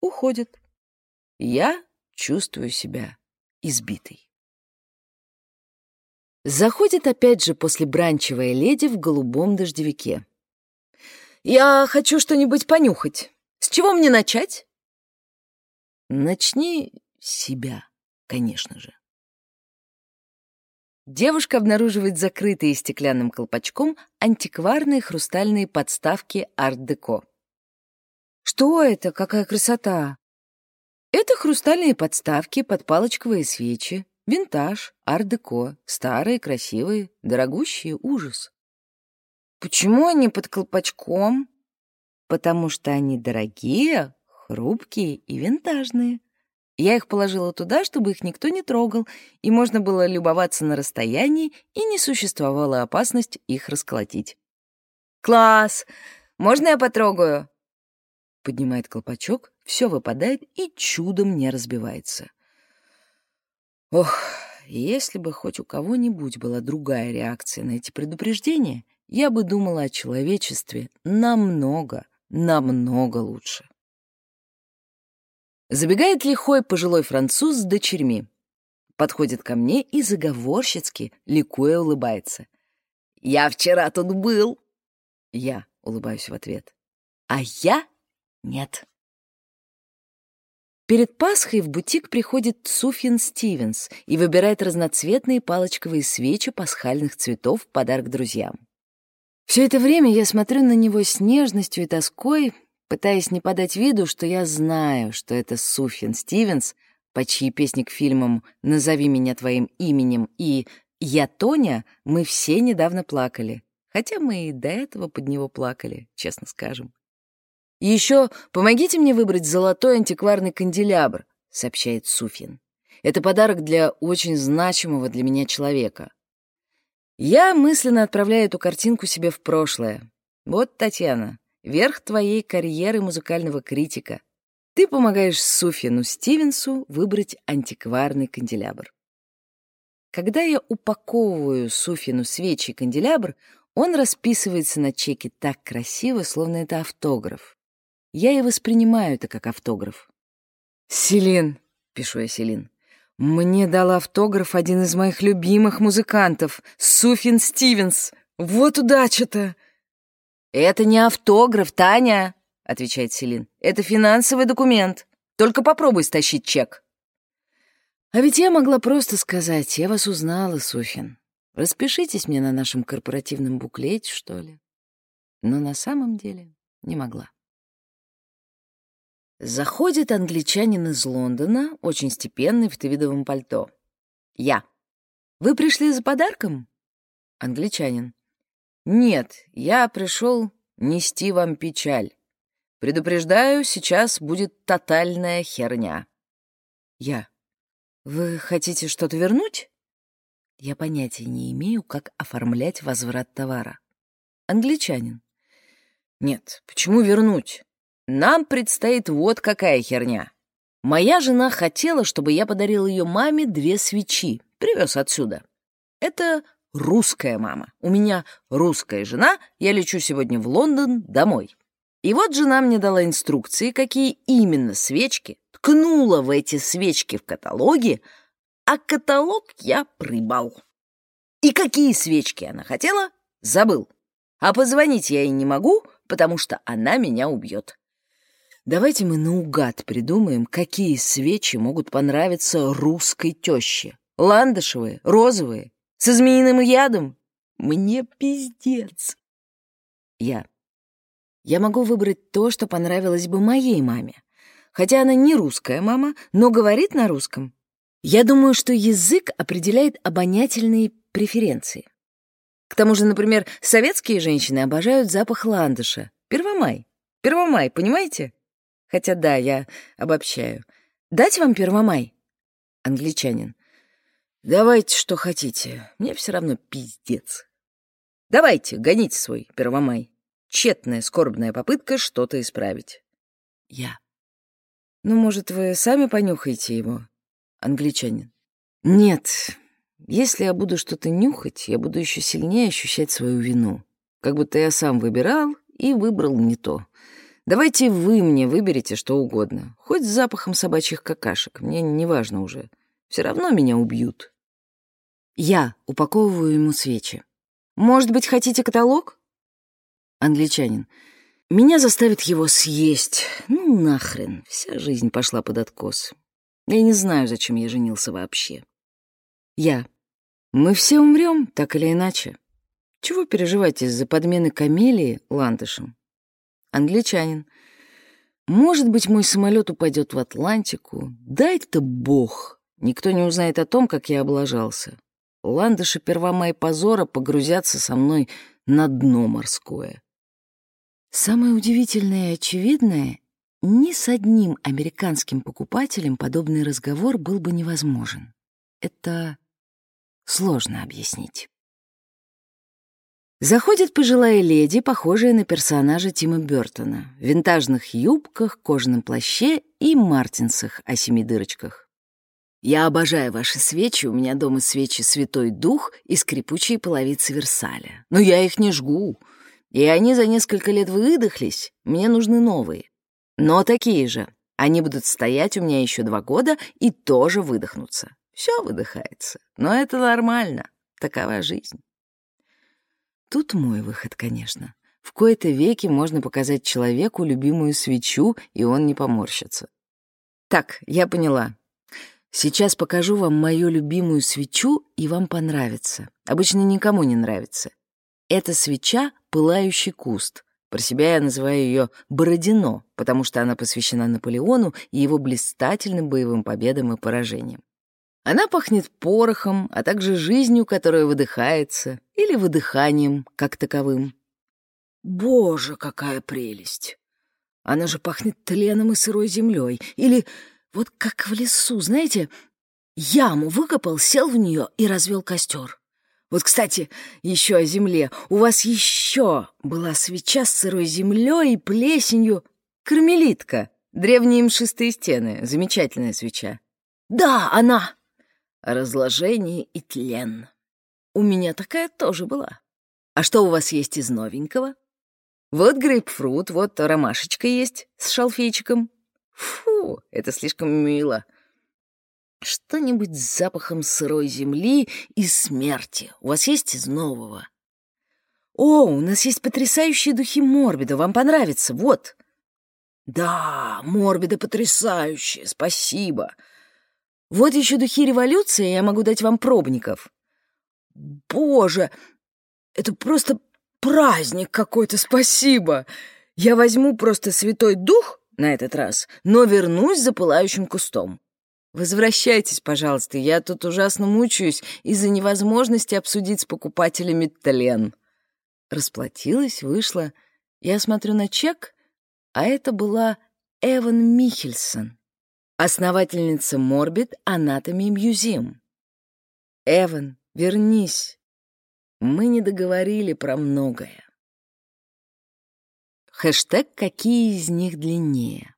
Уходит. Я чувствую себя избитой. Заходит опять же после бранчевая леди в голубом дождевике. «Я хочу что-нибудь понюхать. С чего мне начать?» «Начни с себя, конечно же». Девушка обнаруживает закрытые стеклянным колпачком антикварные хрустальные подставки арт-деко. «Что это? Какая красота!» Это хрустальные подставки под палочковые свечи, винтаж, ар-деко, старые, красивые, дорогущие, ужас. Почему они под колпачком? Потому что они дорогие, хрупкие и винтажные. Я их положила туда, чтобы их никто не трогал, и можно было любоваться на расстоянии, и не существовала опасность их расколотить. «Класс! Можно я потрогаю?» Поднимает колпачок, все выпадает и чудом не разбивается. Ох, если бы хоть у кого-нибудь была другая реакция на эти предупреждения, я бы думала о человечестве намного, намного лучше. Забегает лихой пожилой француз с дочерьми. Подходит ко мне и заговорщицки, ликуя, улыбается. «Я вчера тут был!» Я улыбаюсь в ответ. «А я нет». Перед Пасхой в бутик приходит Суфьян Стивенс и выбирает разноцветные палочковые свечи пасхальных цветов в подарок друзьям. Все это время я смотрю на него с нежностью и тоской, пытаясь не подать виду, что я знаю, что это Суфьян Стивенс, по чьей песни к фильмам «Назови меня твоим именем» и «Я Тоня» мы все недавно плакали, хотя мы и до этого под него плакали, честно скажем. еще помогите мне выбрать золотой антикварный канделябр», — сообщает Суфин. «Это подарок для очень значимого для меня человека». Я мысленно отправляю эту картинку себе в прошлое. Вот, Татьяна, верх твоей карьеры музыкального критика. Ты помогаешь Суфину Стивенсу выбрать антикварный канделябр. Когда я упаковываю Суфину свечи и канделябр, он расписывается на чеке так красиво, словно это автограф. Я и воспринимаю это как автограф. «Селин», — пишу я Селин, — «мне дал автограф один из моих любимых музыкантов, Суфин Стивенс. Вот удача-то!» «Это не автограф, Таня», — отвечает Селин. «Это финансовый документ. Только попробуй стащить чек». А ведь я могла просто сказать, я вас узнала, Суфин. Распишитесь мне на нашем корпоративном буклете, что ли. Но на самом деле не могла. Заходит англичанин из Лондона, очень степенный, в твидовом пальто. Я. «Вы пришли за подарком?» Англичанин. «Нет, я пришел нести вам печаль. Предупреждаю, сейчас будет тотальная херня». Я. «Вы хотите что-то вернуть?» Я понятия не имею, как оформлять возврат товара. Англичанин. «Нет, почему вернуть? Нам предстоит вот какая херня. Моя жена хотела, чтобы я подарил ее маме две свечи, привез отсюда. Это русская мама. У меня русская жена, я лечу сегодня в Лондон домой. И вот жена мне дала инструкции, какие именно свечки, ткнула в эти свечки в каталоге, а каталог я прибал. И какие свечки она хотела, забыл. А позвонить я ей не могу, потому что она меня убьет. Давайте мы наугад придумаем, какие свечи могут понравиться русской теще. Ландышевые, розовые, со змеиным ядом? Мне пиздец. Я. Я могу выбрать то, что понравилось бы моей маме. Хотя она не русская мама, но говорит на русском. Я думаю, что язык определяет обонятельные преференции. К тому же, например, советские женщины обожают запах ландыша. Первомай. Первомай, понимаете? Хотя да, я обобщаю. Дать вам первомай? Англичанин. Давайте, что хотите. Мне все равно пиздец. Давайте, гоните свой первомай. Тщетная скорбная попытка что-то исправить. Я. Ну, может, вы сами понюхаете его? Англичанин. Нет, если я буду что-то нюхать, я буду еще сильнее ощущать свою вину. Как будто я сам выбирал и выбрал не то. Давайте вы мне выберете что угодно. Хоть с запахом собачьих какашек, мне не важно уже. Все равно меня убьют. Я упаковываю ему свечи. Может быть, хотите каталог? Англичанин. Меня заставит его съесть. Ну, нахрен. Вся жизнь пошла под откос. Я не знаю, зачем я женился вообще. Я. Мы все умрем, так или иначе. Чего переживать из-за подмены камелии ландышем? Англичанин. Может быть, мой самолет упадет в Атлантику. Дай-то бог. Никто не узнает о том, как я облажался. Ландыши Первомай позора погрузятся со мной на дно морское. Самое удивительное и очевидное, ни с одним американским покупателем подобный разговор был бы невозможен. Это сложно объяснить. Заходит пожилая леди, похожая на персонажа Тима Бёртона, в винтажных юбках, кожаном плаще и мартинсах о семи дырочках. «Я обожаю ваши свечи, у меня дома свечи «Святой Дух» и скрипучие половицы Версаля. Но я их не жгу, и они за несколько лет выдохлись, мне нужны новые. Но такие же. Они будут стоять у меня еще два года и тоже выдохнутся. Все выдыхается, но это нормально, такова жизнь». Тут мой выход, конечно. В кои-то веки можно показать человеку любимую свечу, и он не поморщится. Так, я поняла. Сейчас покажу вам мою любимую свечу, и вам понравится. Обычно никому не нравится. Это свеча — пылающий куст. Про себя я называю ее Бородино, потому что она посвящена Наполеону и его блистательным боевым победам и поражениям. Она пахнет порохом, а также жизнью, которая выдыхается, или выдыханием, как таковым. Боже, какая прелесть! Она же пахнет тленом и сырой землей. Или вот как в лесу, знаете, яму выкопал, сел в нее и развел костер. Вот, кстати, еще о земле. У вас еще была свеча с сырой землей и плесенью. Кармелитка. Древние мшистые стены. Замечательная свеча. Да, она разложение и тлен. У меня такая тоже была. А что у вас есть из новенького? Вот грейпфрут, вот ромашечка есть с шалфейчиком. Фу, это слишком мило. Что-нибудь с запахом сырой земли и смерти. У вас есть из нового? О, у нас есть потрясающие духи Морбида, вам понравится, вот. Да, Морбида потрясающие, спасибо. Вот еще духи революции, я могу дать вам пробников. Боже, это просто праздник какой-то, спасибо. Я возьму просто святой дух на этот раз, но вернусь за пылающим кустом. Возвращайтесь, пожалуйста, я тут ужасно мучаюсь из-за невозможности обсудить с покупателями тлен. Расплатилась, вышла. Я смотрю на чек, а это была Эван Михельсон основательница Morbid Anatomy Museum. Эван, вернись. Мы не договорили про многое. Хэштег «Какие из них длиннее?»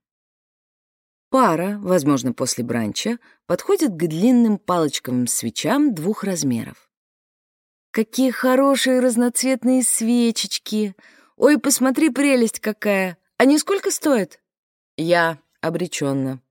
Пара, возможно, после бранча, подходит к длинным палочковым свечам двух размеров. «Какие хорошие разноцветные свечечки! Ой, посмотри, прелесть какая! Они сколько стоят?» Я обреченно.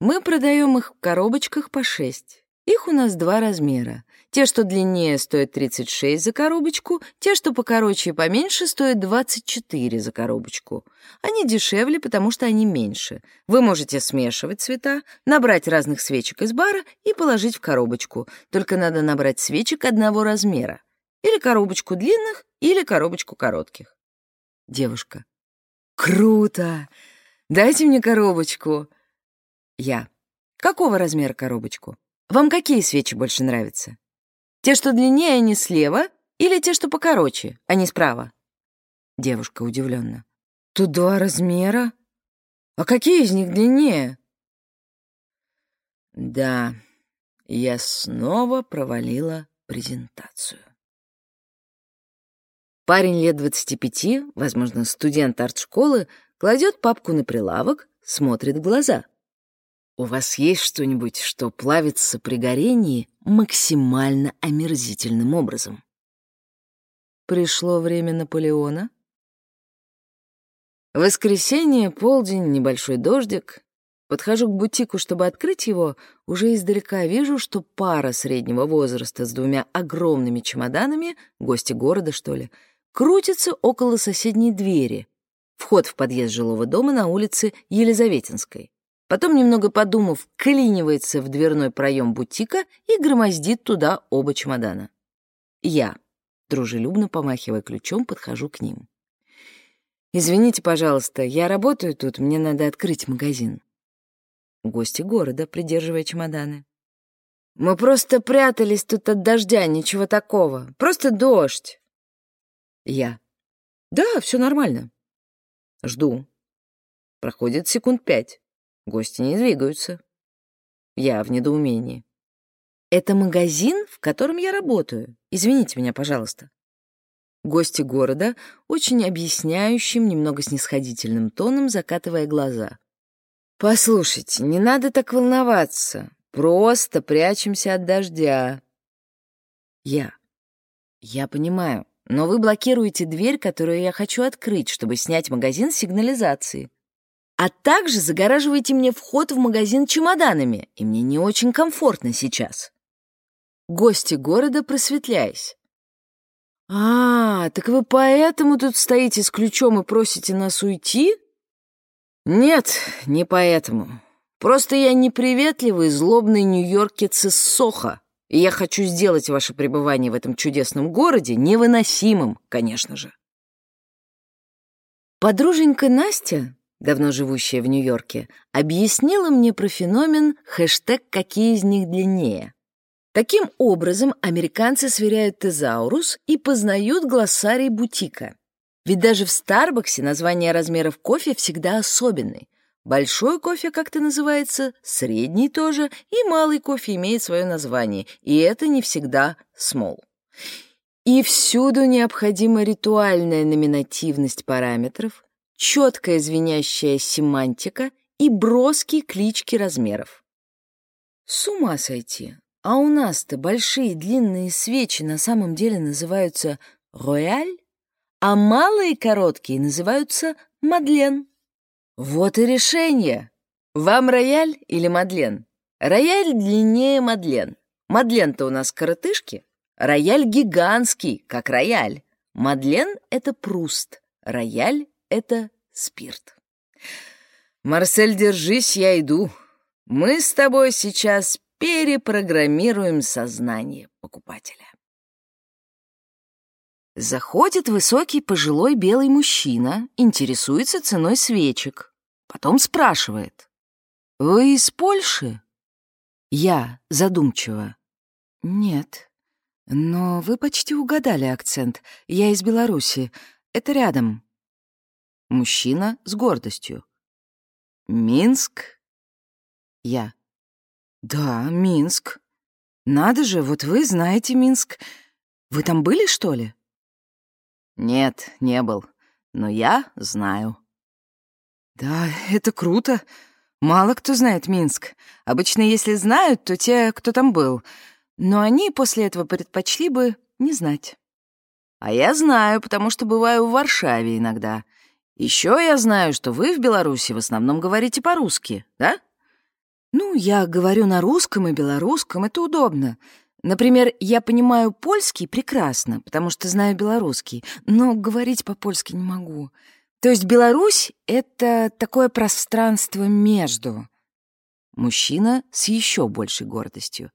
Мы продаем их в коробочках по 6. Их у нас два размера. Те, что длиннее, стоят 36 за коробочку, те, что покороче и поменьше, стоят 24 за коробочку. Они дешевле, потому что они меньше. Вы можете смешивать цвета, набрать разных свечек из бара и положить в коробочку. Только надо набрать свечек одного размера. Или коробочку длинных, или коробочку коротких. Девушка. Круто! Дайте мне коробочку. Я. Какого размера коробочку? Вам какие свечи больше нравятся? Те, что длиннее, они слева, или те, что покороче, а не справа? Девушка удивленно. Тут два размера? А какие из них длиннее? Да, я снова провалила презентацию. Парень лет 25, возможно, студент арт-школы, кладет папку на прилавок, смотрит в глаза. «У вас есть что-нибудь, что плавится при горении максимально омерзительным образом?» Пришло время Наполеона. Воскресенье, полдень, небольшой дождик. Подхожу к бутику, чтобы открыть его, уже издалека вижу, что пара среднего возраста с двумя огромными чемоданами, гости города, что ли, крутится около соседней двери, вход в подъезд жилого дома на улице Елизаветинской. Потом, немного подумав, клинивается в дверной проем бутика и громоздит туда оба чемодана. Я, дружелюбно помахивая ключом, подхожу к ним. «Извините, пожалуйста, я работаю тут, мне надо открыть магазин». Гости города, придерживая чемоданы. «Мы просто прятались тут от дождя, ничего такого. Просто дождь». Я. Да, все нормально. Жду. Проходит секунд пять. Гости не двигаются. Я в недоумении. Это магазин, в котором я работаю. Извините меня, пожалуйста. Гости города, очень объясняющим, немного снисходительным тоном, закатывая глаза. «Послушайте, не надо так волноваться. Просто прячемся от дождя». Я. Я понимаю. Но вы блокируете дверь, которую я хочу открыть, чтобы снять магазин сигнализации. А также загораживаете мне вход в магазин чемоданами, и мне не очень комфортно сейчас. Гости города, просветляясь. «А, так вы поэтому тут стоите с ключом и просите нас уйти?» «Нет, не поэтому. Просто я неприветливый, злобный нью-йоркец из Соха, и я хочу сделать ваше пребывание в этом чудесном городе невыносимым, конечно же. Подруженька Настя, давно живущая в Нью-Йорке, объяснила мне про феномен хэштег «Какие из них длиннее?». Таким образом, американцы сверяют тезаурус и познают глоссарий бутика. Ведь даже в Старбаксе название размеров кофе всегда особенный. Большой кофе как-то называется, средний тоже, и малый кофе имеет свое название, и это не всегда small. И всюду необходима ритуальная номинативность параметров, четкая звенящая семантика и броские клички размеров. С ума сойти! А у нас-то большие длинные свечи на самом деле называются рояль, а малые короткие называются мадлен. Вот и решение. Вам рояль или Мадлен? Рояль длиннее Мадлен. Мадлен-то у нас коротышки. Рояль гигантский, как рояль. Мадлен — это пруст. Рояль — это спирт. Марсель, держись, я иду. Мы с тобой сейчас перепрограммируем сознание покупателя. Заходит высокий пожилой белый мужчина, интересуется ценой свечек. Потом спрашивает. «Вы из Польши?» Я задумчиво. «Нет. Но вы почти угадали акцент. Я из Беларуси. Это рядом». Мужчина с гордостью. «Минск?» Я. «Да, Минск. Надо же, вот вы знаете Минск. Вы там были, что ли?» «Нет, не был. Но я знаю». «Да, это круто. Мало кто знает Минск. Обычно, если знают, то те, кто там был. Но они после этого предпочли бы не знать». «А я знаю, потому что бываю в Варшаве иногда. Еще я знаю, что вы в Беларуси в основном говорите по-русски, да?» «Ну, я говорю на русском и белорусском, это удобно. Например, я понимаю польский прекрасно, потому что знаю белорусский, но говорить по-польски не могу. То есть Беларусь — это такое пространство между. Мужчина с еще большей гордостью.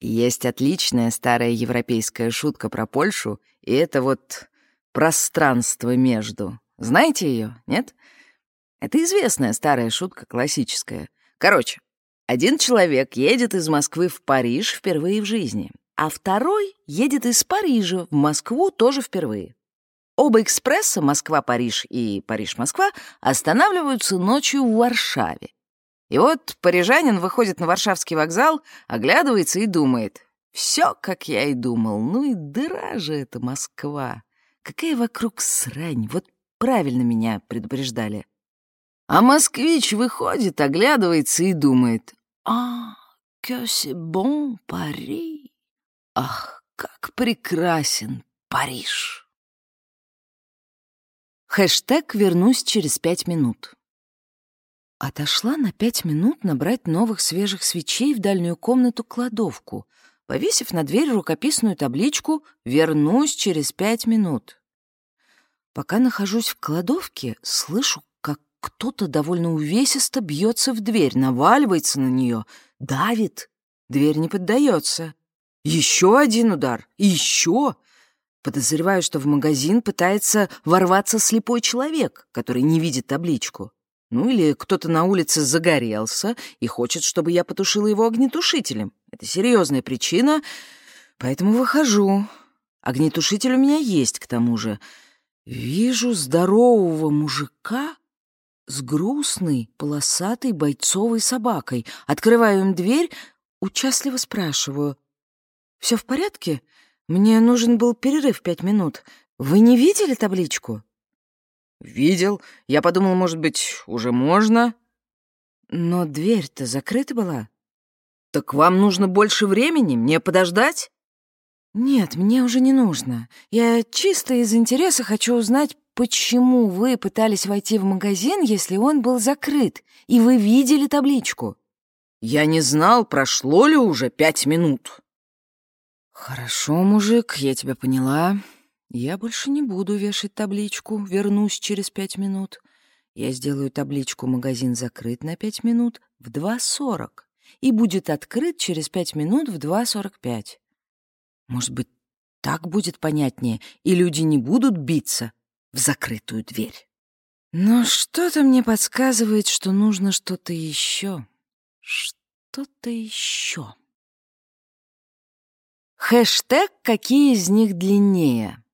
Есть отличная старая европейская шутка про Польшу, и это вот пространство между. Знаете ее, нет? Это известная старая шутка, классическая. Короче, один человек едет из Москвы в Париж впервые в жизни, а второй едет из Парижа в Москву тоже впервые. Оба экспресса Москва-Париж и Париж-Москва останавливаются ночью в Варшаве. И вот парижанин выходит на Варшавский вокзал, оглядывается и думает. Все, как я и думал. Ну и дыра же это Москва. Какая вокруг срань. Вот правильно меня предупреждали. А москвич выходит, оглядывается и думает. «А, que c'est bon, Пари!» Ах, как прекрасен Париж! Хэштег «Вернусь через пять минут». Отошла на пять минут набрать новых свежих свечей в дальнюю комнату-кладовку, повесив на дверь рукописную табличку «Вернусь через пять минут». Пока нахожусь в кладовке, слышу, как кто-то довольно увесисто бьется в дверь, наваливается на нее, давит. Дверь не поддается. Еще один удар. еще. Подозреваю, что в магазин пытается ворваться слепой человек, который не видит табличку. Ну или кто-то на улице загорелся и хочет, чтобы я потушила его огнетушителем. Это серьезная причина, поэтому выхожу. Огнетушитель у меня есть, к тому же. Вижу здорового мужика с грустной, полосатой бойцовой собакой. Открываю им дверь, участливо спрашиваю. «Все в порядке? Мне нужен был перерыв пять минут. Вы не видели табличку?» «Видел. Я подумал, может быть, уже можно». «Но дверь-то закрыта была». «Так вам нужно больше времени? Мне подождать?» «Нет, мне уже не нужно. Я чисто из интереса хочу узнать, почему вы пытались войти в магазин, если он был закрыт, и вы видели табличку». «Я не знал, прошло ли уже пять минут». «Хорошо, мужик, я тебя поняла. Я больше не буду вешать табличку «Вернусь через пять минут». Я сделаю табличку «Магазин закрыт на пять минут» в 2.40 и будет открыт через пять минут в 2.45. Может быть, так будет понятнее, и люди не будут биться в закрытую дверь. Но что-то мне подсказывает, что нужно что-то еще. Что-то еще. Хэштег «Какие из них длиннее?»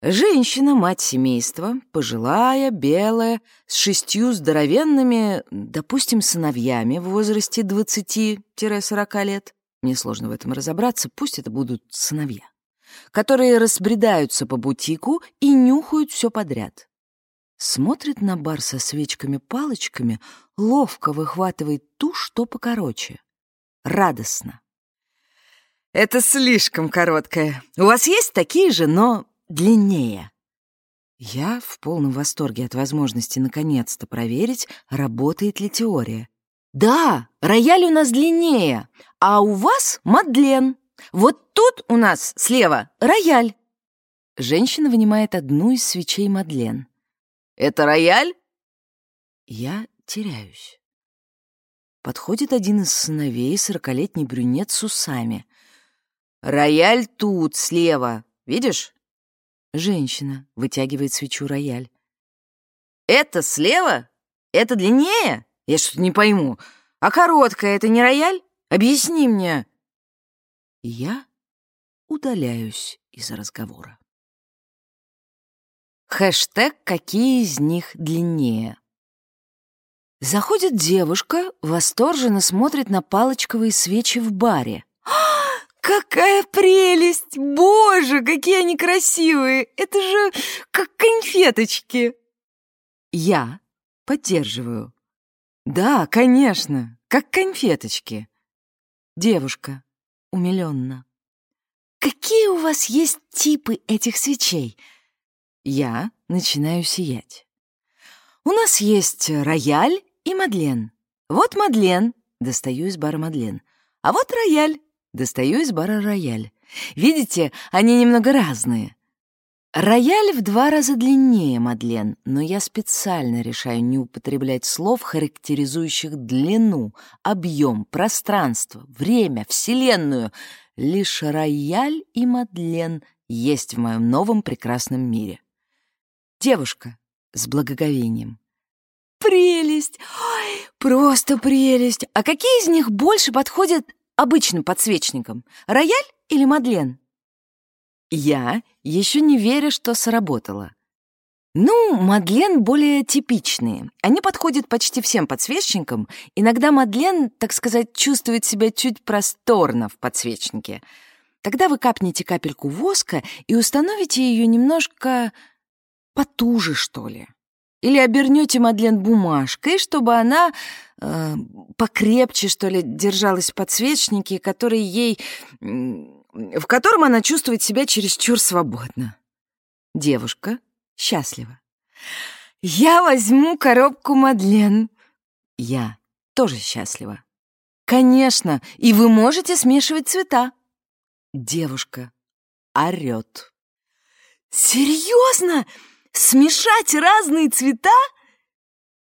Женщина, мать семейства, пожилая, белая, с шестью здоровенными, допустим, сыновьями в возрасте 20-40 лет. Мне сложно в этом разобраться, пусть это будут сыновья, которые разбредаются по бутику и нюхают все подряд. Смотрит на бар со свечками-палочками, ловко выхватывает ту, что покороче. Радостно. «Это слишком короткая. У вас есть такие же, но длиннее. Я в полном восторге от возможности наконец-то проверить, работает ли теория. Да, рояль у нас длиннее, а у вас Мадлен. Вот тут у нас слева рояль. Женщина вынимает одну из свечей Мадлен. Это рояль? Я теряюсь. Подходит один из сыновей, сорокалетний брюнет с усами. «Рояль тут, слева. Видишь? Женщина вытягивает свечу рояль. «Это слева? Это длиннее? Я что-то не пойму. А короткая — это не рояль? Объясни мне». Я удаляюсь из разговора. Хэштег «Какие из них длиннее?» Заходит девушка, восторженно смотрит на палочковые свечи в баре. «Какая прелесть! Боже, какие они красивые! Это же как конфеточки!» Я поддерживаю. «Да, конечно, как конфеточки!» Девушка умиленно. «Какие у вас есть типы этих свечей?» Я начинаю сиять. «У нас есть рояль и Мадлен. Вот Мадлен, достаю из бара Мадлен. А вот рояль, Достаю из бара рояль. Видите, они немного разные. Рояль в два раза длиннее, Мадлен, но я специально решаю не употреблять слов, характеризующих длину, объем, пространство, время, вселенную. Лишь рояль и Мадлен есть в моем новом прекрасном мире. Девушка с благоговением. Прелесть! Ой, просто прелесть! А какие из них больше подходят обычным подсвечникам? Рояль или Мадлен? Я еще не верю, что сработало. Ну, Мадлен более типичные. Они подходят почти всем подсвечникам. Иногда Мадлен, так сказать, чувствует себя чуть просторно в подсвечнике. Тогда вы капнете капельку воска и установите ее немножко потуже, что ли. Или обернете Мадлен бумажкой, чтобы она э, покрепче, что ли, держалась в подсвечнике, который ей... в котором она чувствует себя чересчур свободно. Девушка счастлива. «Я возьму коробку Мадлен». Я тоже счастлива. «Конечно, и вы можете смешивать цвета». Девушка орёт. «Серьезно? Смешать разные цвета?»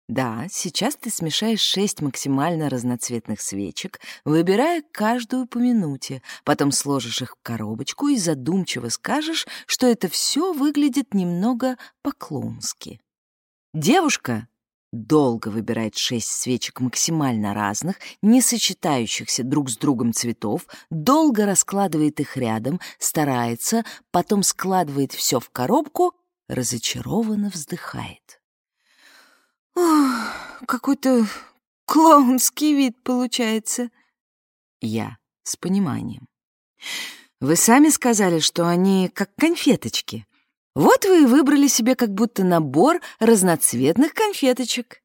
Да, сейчас ты смешаешь шесть максимально разноцветных свечек, выбирая каждую по минуте, потом сложишь их в коробочку и задумчиво скажешь, что это все выглядит немного по-клоунски. Девушка долго выбирает шесть свечек максимально разных, не сочетающихся друг с другом цветов, долго раскладывает их рядом, старается, потом складывает все в коробку, разочарованно вздыхает. Какой-то клоунский вид получается. Я с пониманием. Вы сами сказали, что они как конфеточки. Вот вы и выбрали себе как будто набор разноцветных конфеточек.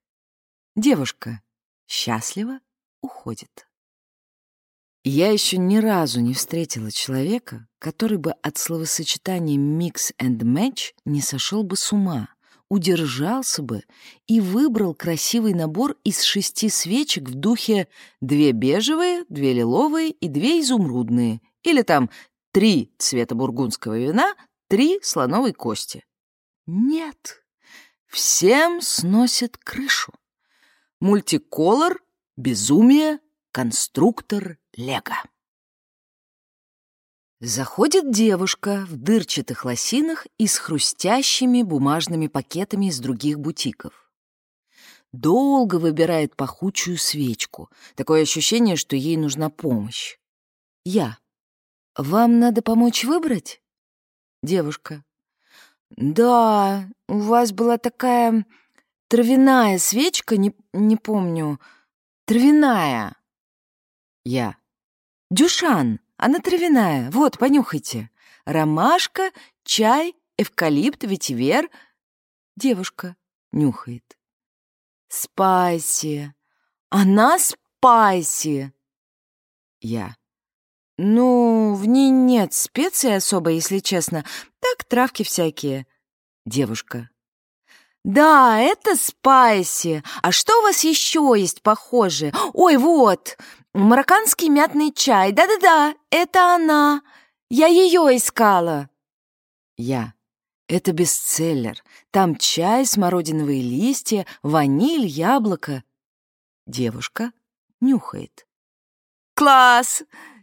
Девушка счастливо уходит. Я еще ни разу не встретила человека, который бы от словосочетания «mix and match» не сошел бы с ума удержался бы и выбрал красивый набор из шести свечек в духе две бежевые, две лиловые и две изумрудные, или там три цвета бургундского вина, три слоновой кости. Нет, всем сносит крышу. Мультиколор, безумие, конструктор Лего. Заходит девушка в дырчатых лосинах и с хрустящими бумажными пакетами из других бутиков. Долго выбирает пахучую свечку. Такое ощущение, что ей нужна помощь. Я. Вам надо помочь выбрать? Девушка. Да, у вас была такая травяная свечка, не, не помню. Травяная. Я. Дюшан. Она травяная. Вот, понюхайте. Ромашка, чай, эвкалипт, ветивер. Девушка нюхает. Спайси. Она спайси. Я. Ну, в ней нет специй особо, если честно. Так, травки всякие. Девушка. Да, это спайси. А что у вас еще есть похожее? Ой, вот, Марокканский мятный чай. Да-да-да, это она. Я ее искала. Я. Это бестселлер. Там чай, смородиновые листья, ваниль, яблоко. Девушка нюхает. Класс!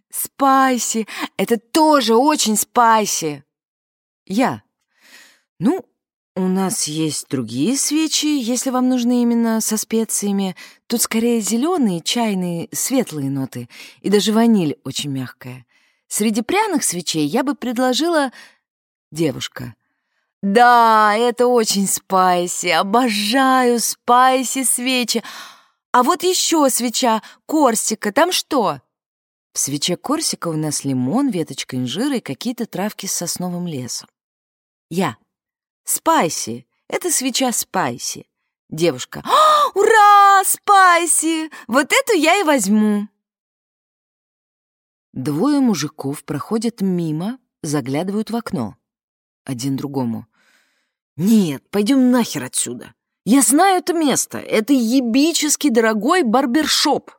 Спайси! Это тоже очень спайси! Я. Ну, «У нас есть другие свечи, если вам нужны именно со специями. Тут скорее зеленые, чайные, светлые ноты, и даже ваниль очень мягкая. Среди пряных свечей я бы предложила... Девушка. Да, это очень спайси, обожаю спайси свечи. А вот еще свеча, Корсика, там что? В свече Корсика у нас лимон, веточка инжира и какие-то травки с сосновым лесом. Я. Спайси. Это свеча Спайси. Девушка. «А, ура, Спайси! Вот эту я и возьму. Двое мужиков проходят мимо, заглядывают в окно. Один другому. «Нет, пойдем нахер отсюда. Я знаю это место. Это ебически дорогой барбершоп».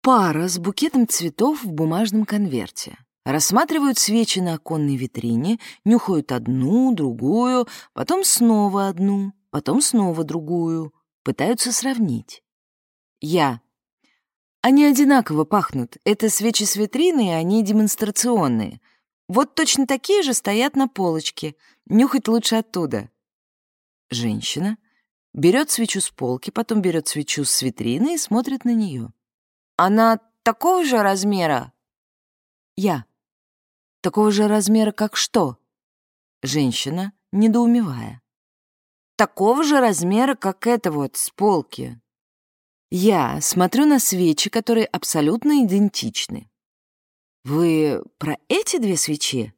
Пара с букетом цветов в бумажном конверте. Рассматривают свечи на оконной витрине, нюхают одну, другую, потом снова одну, потом снова другую, пытаются сравнить. Я. Они одинаково пахнут. Это свечи с витрины, и они демонстрационные. Вот точно такие же стоят на полочке. Нюхать лучше оттуда. Женщина берет свечу с полки, потом берет свечу с витрины и смотрит на нее. Она такого же размера? Я. Такого же размера, как что? Женщина, недоумевая. Такого же размера, как это вот с полки. Я смотрю на свечи, которые абсолютно идентичны. Вы про эти две свечи?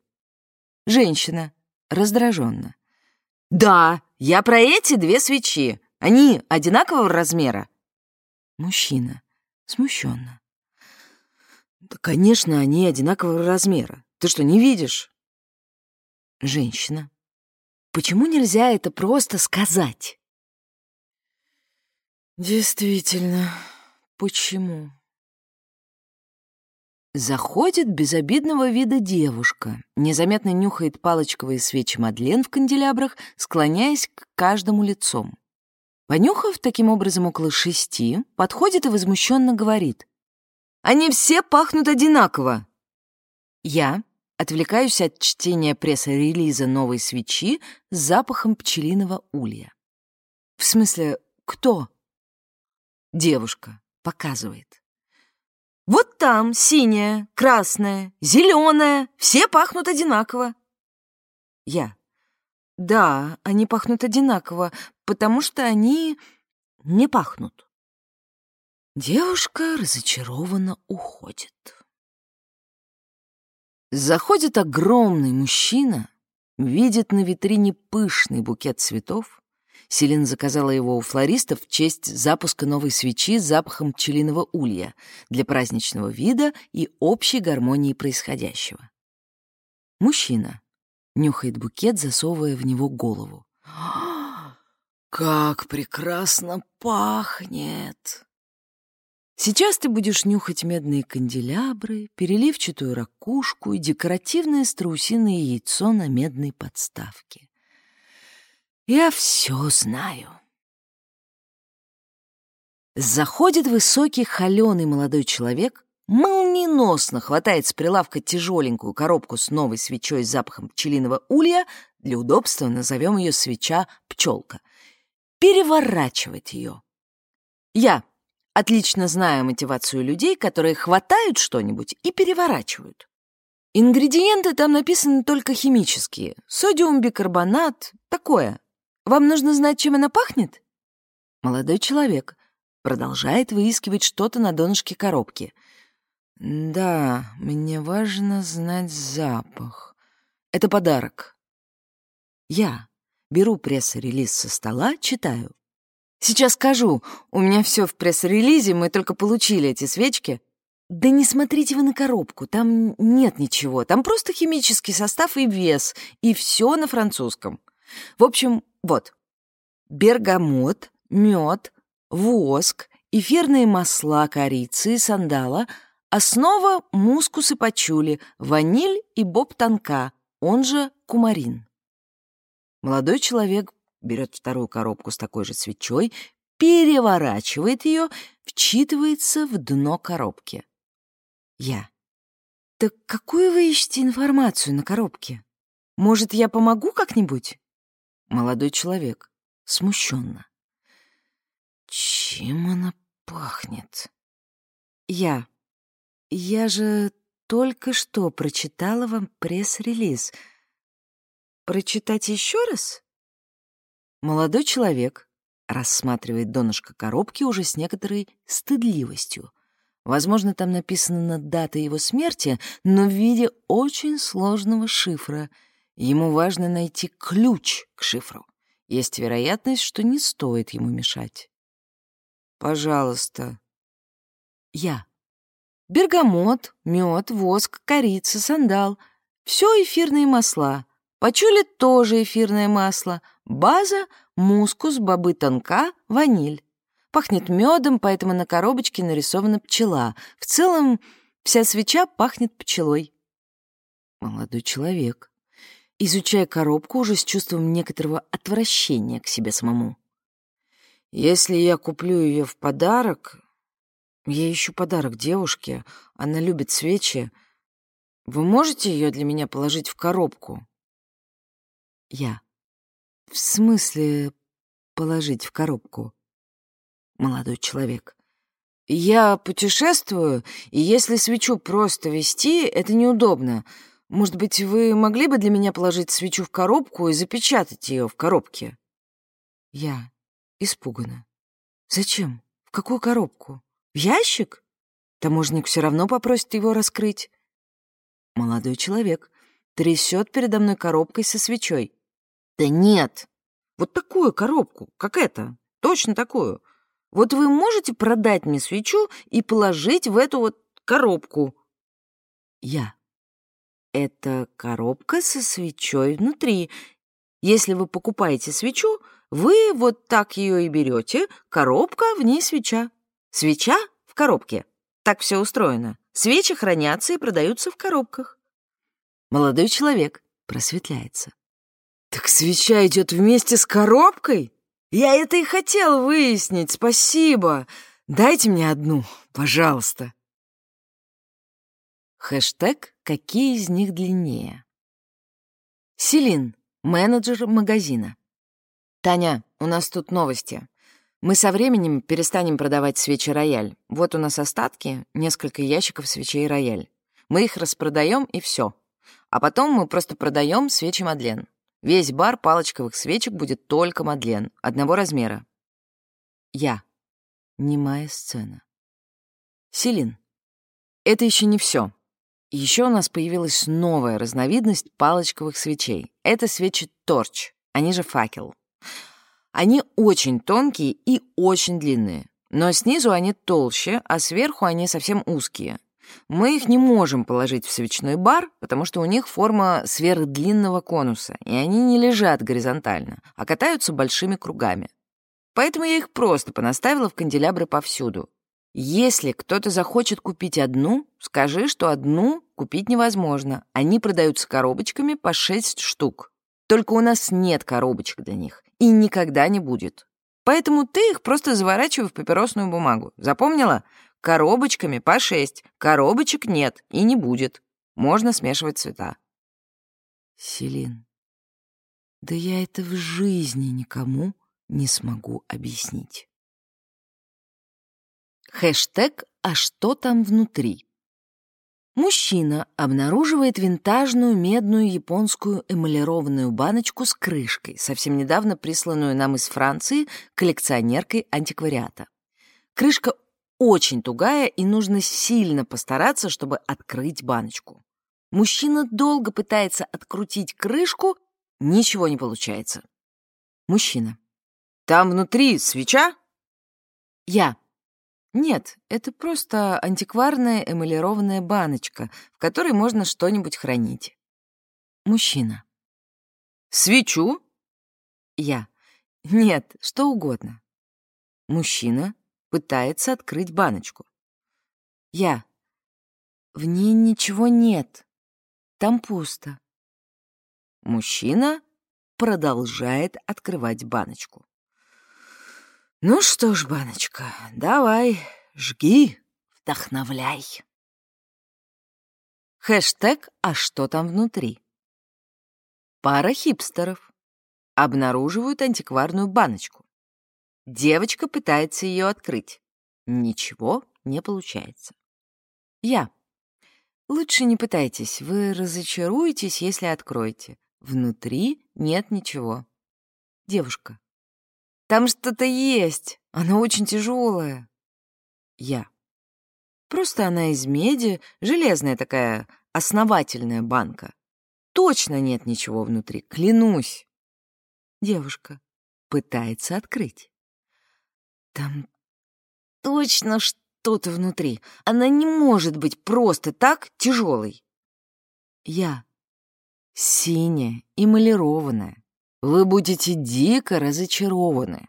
Женщина, раздраженно. Да, я про эти две свечи. Они одинакового размера. Мужчина, смущенно. Да, конечно, они одинакового размера. Ты что, не видишь? Женщина. Почему нельзя это просто сказать? Действительно, почему? Заходит безобидного вида девушка, незаметно нюхает палочковые свечи Мадлен в канделябрах, склоняясь к каждому лицом. Понюхав таким образом около шести, подходит и возмущенно говорит. «Они все пахнут одинаково!» Я отвлекаюсь от чтения пресс-релиза новой свечи с запахом пчелиного улья. «В смысле, кто?» Девушка показывает. «Вот там синяя, красная, зеленая, все пахнут одинаково». Я. «Да, они пахнут одинаково, потому что они не пахнут». Девушка разочарованно уходит. Заходит огромный мужчина, видит на витрине пышный букет цветов. Селин заказала его у флористов в честь запуска новой свечи с запахом пчелиного улья для праздничного вида и общей гармонии происходящего. Мужчина нюхает букет, засовывая в него голову. «Как прекрасно пахнет!» Сейчас ты будешь нюхать медные канделябры, переливчатую ракушку и декоративное страусиное яйцо на медной подставке. Я все знаю. Заходит высокий, холеный молодой человек, молниеносно хватает с прилавка тяжеленькую коробку с новой свечой с запахом пчелиного улья, для удобства назовем ее свеча «пчелка», переворачивает ее. Я Отлично знаю мотивацию людей, которые хватают что-нибудь и переворачивают. Ингредиенты там написаны только химические. Содиум, бикарбонат, такое. Вам нужно знать, чем она пахнет? Молодой человек продолжает выискивать что-то на донышке коробки. Да, мне важно знать запах. Это подарок. Я беру пресс-релиз со стола, читаю. Сейчас скажу. У меня все в пресс-релизе, мы только получили эти свечки. Да не смотрите вы на коробку, там нет ничего. Там просто химический состав и вес, и все на французском. В общем, вот. Бергамот, мед, воск, эфирные масла корицы и сандала, основа мускус и пачули, ваниль и боб-тонка, он же кумарин. Молодой человек берет вторую коробку с такой же свечой, переворачивает ее, вчитывается в дно коробки. Я. Так какую вы ищете информацию на коробке? Может, я помогу как-нибудь? Молодой человек. Смущенно. Чем она пахнет? Я. Я же только что прочитала вам пресс-релиз. Прочитать еще раз? Молодой человек рассматривает донышко коробки уже с некоторой стыдливостью. Возможно, там написана дата его смерти, но в виде очень сложного шифра. Ему важно найти ключ к шифру. Есть вероятность, что не стоит ему мешать. «Пожалуйста». Я. Бергамот, мед, воск, корица, сандал. Все эфирные масла. Почули тоже эфирное масло — База — мускус, бобы тонка, ваниль. Пахнет медом, поэтому на коробочке нарисована пчела. В целом, вся свеча пахнет пчелой. Молодой человек, изучая коробку уже с чувством некоторого отвращения к себе самому. Если я куплю ее в подарок... Я ищу подарок девушке, она любит свечи. Вы можете ее для меня положить в коробку? Я. В смысле положить в коробку? Молодой человек. Я путешествую, и если свечу просто вести, это неудобно. Может быть, вы могли бы для меня положить свечу в коробку и запечатать ее в коробке? Я испугана. Зачем? В какую коробку? В ящик? Таможник все равно попросит его раскрыть. Молодой человек трясет передо мной коробкой со свечой. Да нет, вот такую коробку, как эта, точно такую. Вот вы можете продать мне свечу и положить в эту вот коробку? Я. Это коробка со свечой внутри. Если вы покупаете свечу, вы вот так ее и берете, коробка, в ней свеча. Свеча в коробке. Так все устроено. Свечи хранятся и продаются в коробках. Молодой человек просветляется. Так свеча идет вместе с коробкой? Я это и хотел выяснить, спасибо. Дайте мне одну, пожалуйста. Хэштег «Какие из них длиннее?» Селин, менеджер магазина. Таня, у нас тут новости. Мы со временем перестанем продавать свечи «Рояль». Вот у нас остатки, несколько ящиков свечей «Рояль». Мы их распродаем и все. А потом мы просто продаем свечи «Мадлен». Весь бар палочковых свечек будет только «Мадлен», одного размера. Я. Немая сцена. Селин. Это еще не все. Еще у нас появилась новая разновидность палочковых свечей. Это свечи торч, они же факел. Они очень тонкие и очень длинные, но снизу они толще, а сверху они совсем узкие. Мы их не можем положить в свечной бар, потому что у них форма сверхдлинного конуса, и они не лежат горизонтально, а катаются большими кругами. Поэтому я их просто понаставила в канделябры повсюду. Если кто-то захочет купить одну, скажи, что одну купить невозможно. Они продаются коробочками по 6 штук. Только у нас нет коробочек для них и никогда не будет. Поэтому ты их просто заворачивай в папиросную бумагу. Запомнила? Коробочками по шесть. Коробочек нет и не будет. Можно смешивать цвета. Селин, да я это в жизни никому не смогу объяснить. Хэштег «А что там внутри?» Мужчина обнаруживает винтажную медную японскую эмалированную баночку с крышкой, совсем недавно присланную нам из Франции коллекционеркой антиквариата. Крышка очень тугая, и нужно сильно постараться, чтобы открыть баночку. Мужчина долго пытается открутить крышку, ничего не получается. Мужчина. «Там внутри свеча?» Я. Нет, это просто антикварная эмалированная баночка, в которой можно что-нибудь хранить. Мужчина. Свечу? Я. Нет, что угодно. Мужчина пытается открыть баночку. Я. В ней ничего нет. Там пусто. Мужчина продолжает открывать баночку. Ну что ж, баночка, давай, жги, вдохновляй. Хэштег «А что там внутри?» Пара хипстеров обнаруживают антикварную баночку. Девочка пытается ее открыть. Ничего не получается. Я. Лучше не пытайтесь, вы разочаруетесь, если откроете. Внутри нет ничего. Девушка. Там что-то есть. Она очень тяжелая. Я. Просто она из меди, железная такая, основательная банка. Точно нет ничего внутри, клянусь. Девушка пытается открыть. Там точно что-то внутри. Она не может быть просто так тяжелой. Я. Синяя, эмалированная вы будете дико разочарованы.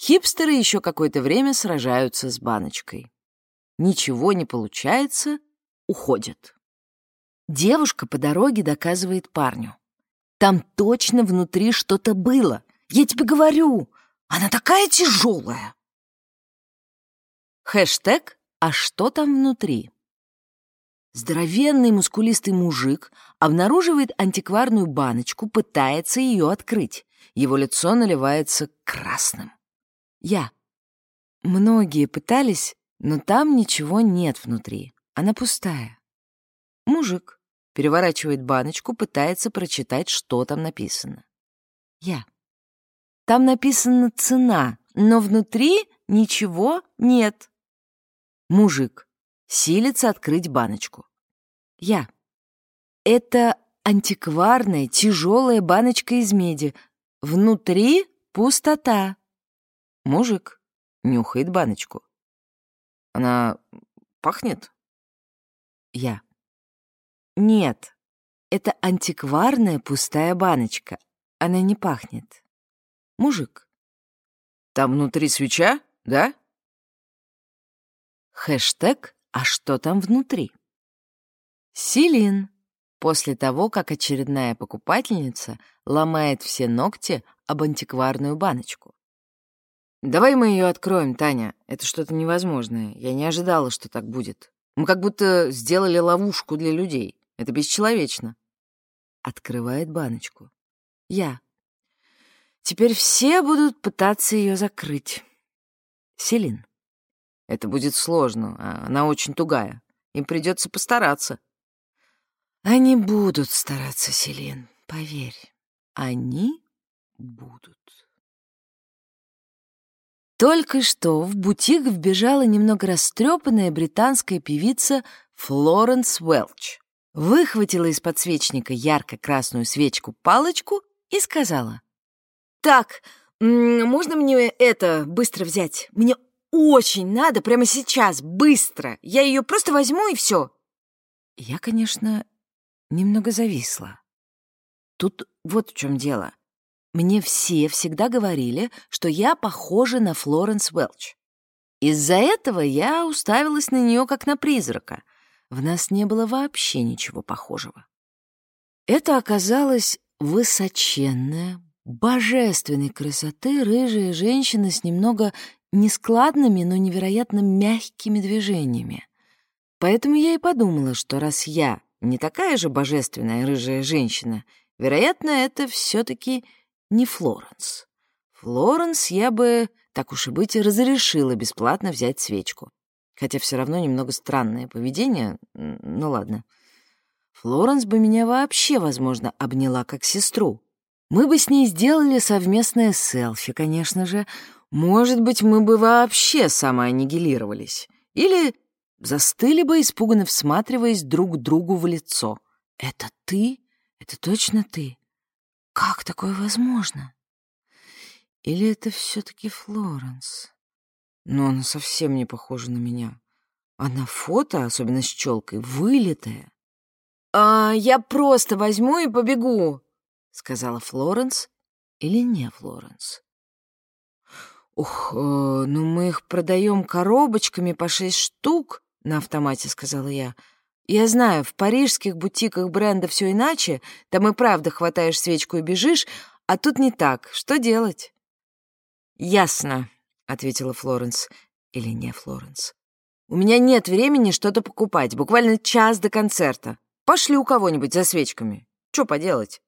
Хипстеры еще какое-то время сражаются с баночкой. Ничего не получается, уходят. Девушка по дороге доказывает парню. Там точно внутри что-то было. Я тебе говорю, она такая тяжелая. Хэштег «А что там внутри?» Здоровенный мускулистый мужик обнаруживает антикварную баночку, пытается ее открыть. Его лицо наливается красным. Я. Многие пытались, но там ничего нет внутри. Она пустая. Мужик переворачивает баночку, пытается прочитать, что там написано. Я. Там написана цена, но внутри ничего нет. Мужик силится открыть баночку. Я. Это антикварная тяжелая баночка из меди. Внутри пустота. Мужик нюхает баночку. Она пахнет? Я. Нет, это антикварная пустая баночка. Она не пахнет. Мужик. Там внутри свеча, да? Хэштег «А что там внутри?» Силин. После того, как очередная покупательница ломает все ногти об антикварную баночку. «Давай мы ее откроем, Таня. Это что-то невозможное. Я не ожидала, что так будет. Мы как будто сделали ловушку для людей. Это бесчеловечно». Открывает баночку. Я. Теперь все будут пытаться ее закрыть. Селин. Это будет сложно, а она очень тугая. Им придется постараться. Они будут стараться, Селин, поверь. Они будут. Только что в бутик вбежала немного растрепанная британская певица Флоренс Уэлч. Выхватила из подсвечника ярко-красную свечку-палочку и сказала. «Так, можно мне это быстро взять? Мне очень надо прямо сейчас, быстро. Я ее просто возьму и все». Я, конечно, немного зависла. Тут вот в чем дело. Мне все всегда говорили, что я похожа на Флоренс Уэлч. Из-за этого я уставилась на нее как на призрака. В нас не было вообще ничего похожего. Это оказалась высоченная, божественной красоты рыжая женщина с немного нескладными, но невероятно мягкими движениями. Поэтому я и подумала, что раз я не такая же божественная рыжая женщина, вероятно, это все таки не Флоренс. Флоренс я бы, так уж и быть, разрешила бесплатно взять свечку. Хотя все равно немного странное поведение, ну ладно. Флоренс бы меня вообще, возможно, обняла как сестру. Мы бы с ней сделали совместное селфи, конечно же. Может быть, мы бы вообще самоаннигилировались. Или застыли бы, испуганно всматриваясь друг другу в лицо. «Это ты? Это точно ты? Как такое возможно? Или это все-таки Флоренс? Но она совсем не похожа на меня. А на фото, особенно с челкой, вылитая. «А я просто возьму и побегу», — сказала Флоренс или не Флоренс. «Ух, э, ну мы их продаем коробочками по шесть штук», — на автомате сказала я. Я знаю, в парижских бутиках бренда все иначе, там и правда хватаешь свечку и бежишь, а тут не так. Что делать? Ясно, ответила Флоренс. Или не Флоренс. У меня нет времени что-то покупать, буквально час до концерта. Пошли у кого-нибудь за свечками. Что поделать?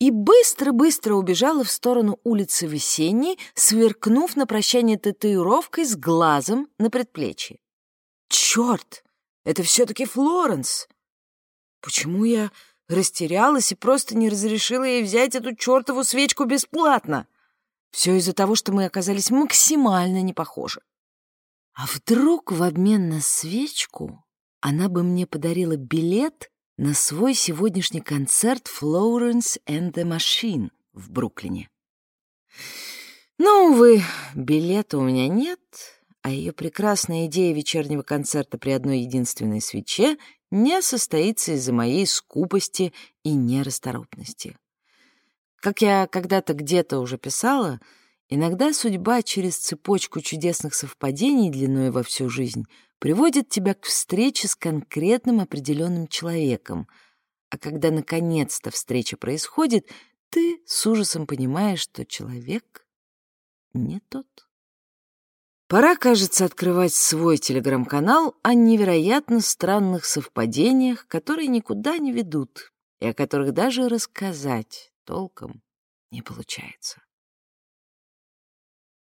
И быстро-быстро убежала в сторону улицы Весенней, сверкнув на прощание татуировкой с глазом на предплечье. Черт! Это все-таки Флоренс. Почему я растерялась и просто не разрешила ей взять эту чертову свечку бесплатно? Все из-за того, что мы оказались максимально не похожи. А вдруг в обмен на свечку она бы мне подарила билет на свой сегодняшний концерт «Florence and the Machine» в Бруклине? Но, увы, билета у меня нет, а ее прекрасная идея вечернего концерта при одной единственной свече не состоится из-за моей скупости и нерасторопности. Как я когда-то где-то уже писала, иногда судьба через цепочку чудесных совпадений длиной во всю жизнь приводит тебя к встрече с конкретным определенным человеком, а когда наконец-то встреча происходит, ты с ужасом понимаешь, что человек не тот. Пора, кажется, открывать свой телеграм-канал о невероятно странных совпадениях, которые никуда не ведут и о которых даже рассказать толком не получается.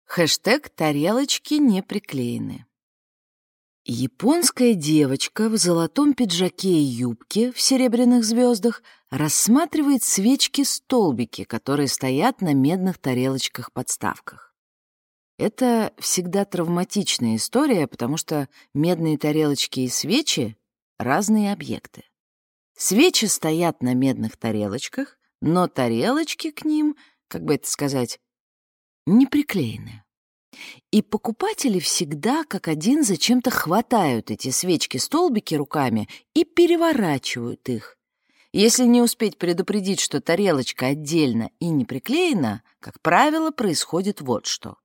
Хэштег «Тарелочки не приклеены». Японская девочка в золотом пиджаке и юбке в серебряных звездах рассматривает свечки-столбики, которые стоят на медных тарелочках-подставках. Это всегда травматичная история, потому что медные тарелочки и свечи — разные объекты. Свечи стоят на медных тарелочках, но тарелочки к ним, как бы это сказать, не приклеены. И покупатели всегда как один зачем-то хватают эти свечки-столбики руками и переворачивают их. Если не успеть предупредить, что тарелочка отдельно и не приклеена, как правило, происходит вот что.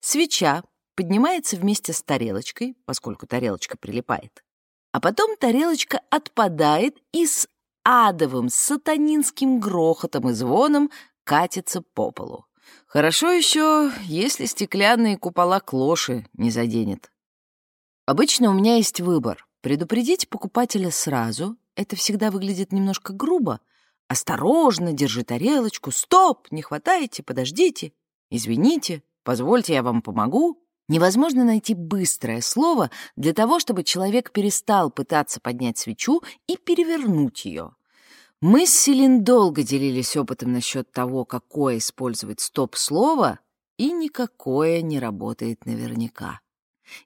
Свеча поднимается вместе с тарелочкой, поскольку тарелочка прилипает, а потом тарелочка отпадает и с адовым сатанинским грохотом и звоном катится по полу. Хорошо еще, если стеклянные купола клоши не заденет. Обычно у меня есть выбор. Предупредить покупателя сразу — это всегда выглядит немножко грубо. Осторожно, держи тарелочку, стоп, не хватайте, подождите, извините, позвольте, я вам помогу. Невозможно найти быстрое слово для того, чтобы человек перестал пытаться поднять свечу и перевернуть ее. Мы с Селин долго делились опытом насчет того, какое использовать стоп-слово, и никакое не работает наверняка.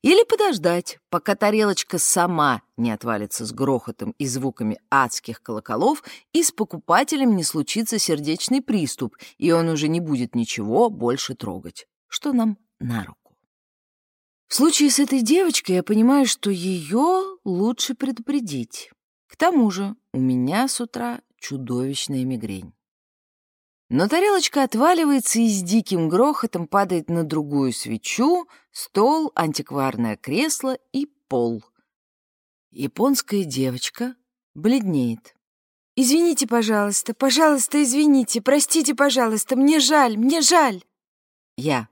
Или подождать, пока тарелочка сама не отвалится с грохотом и звуками адских колоколов, и с покупателем не случится сердечный приступ, и он уже не будет ничего больше трогать, что нам на руку. В случае с этой девочкой я понимаю, что ее лучше предупредить. К тому же у меня с утра чудовищная мигрень. Но тарелочка отваливается и с диким грохотом падает на другую свечу, стол, антикварное кресло и пол. Японская девочка бледнеет. «Извините, пожалуйста, пожалуйста, извините, простите, пожалуйста, мне жаль, мне жаль!» Я.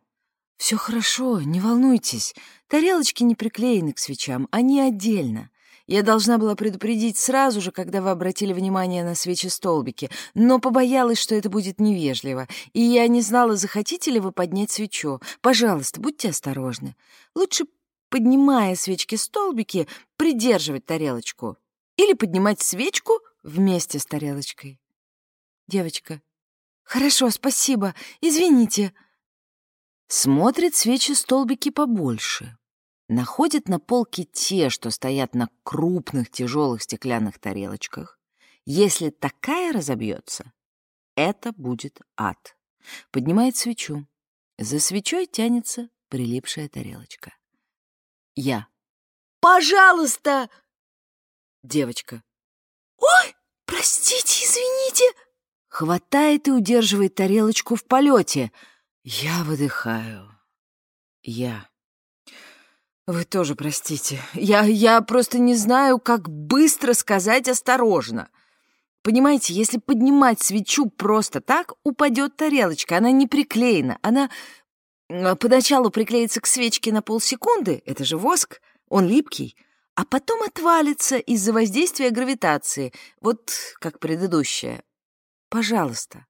«Все хорошо, не волнуйтесь, тарелочки не приклеены к свечам, они отдельно. Я должна была предупредить сразу же, когда вы обратили внимание на свечи-столбики, но побоялась, что это будет невежливо, и я не знала, захотите ли вы поднять свечу. Пожалуйста, будьте осторожны. Лучше, поднимая свечки-столбики, придерживать тарелочку или поднимать свечку вместе с тарелочкой. Девочка. Хорошо, спасибо. Извините. Смотрит свечи-столбики побольше находит на полке те, что стоят на крупных тяжелых стеклянных тарелочках. Если такая разобьется, это будет ад. Поднимает свечу. За свечой тянется прилипшая тарелочка. Я. «Пожалуйста!» Девочка. «Ой, простите, извините!» Хватает и удерживает тарелочку в полете. Я выдыхаю. Я. Вы тоже простите. Я, я просто не знаю, как быстро сказать осторожно. Понимаете, если поднимать свечу просто так, упадет тарелочка, она не приклеена. Она а, поначалу приклеится к свечке на полсекунды, это же воск, он липкий, а потом отвалится из-за воздействия гравитации, вот как предыдущая. Пожалуйста,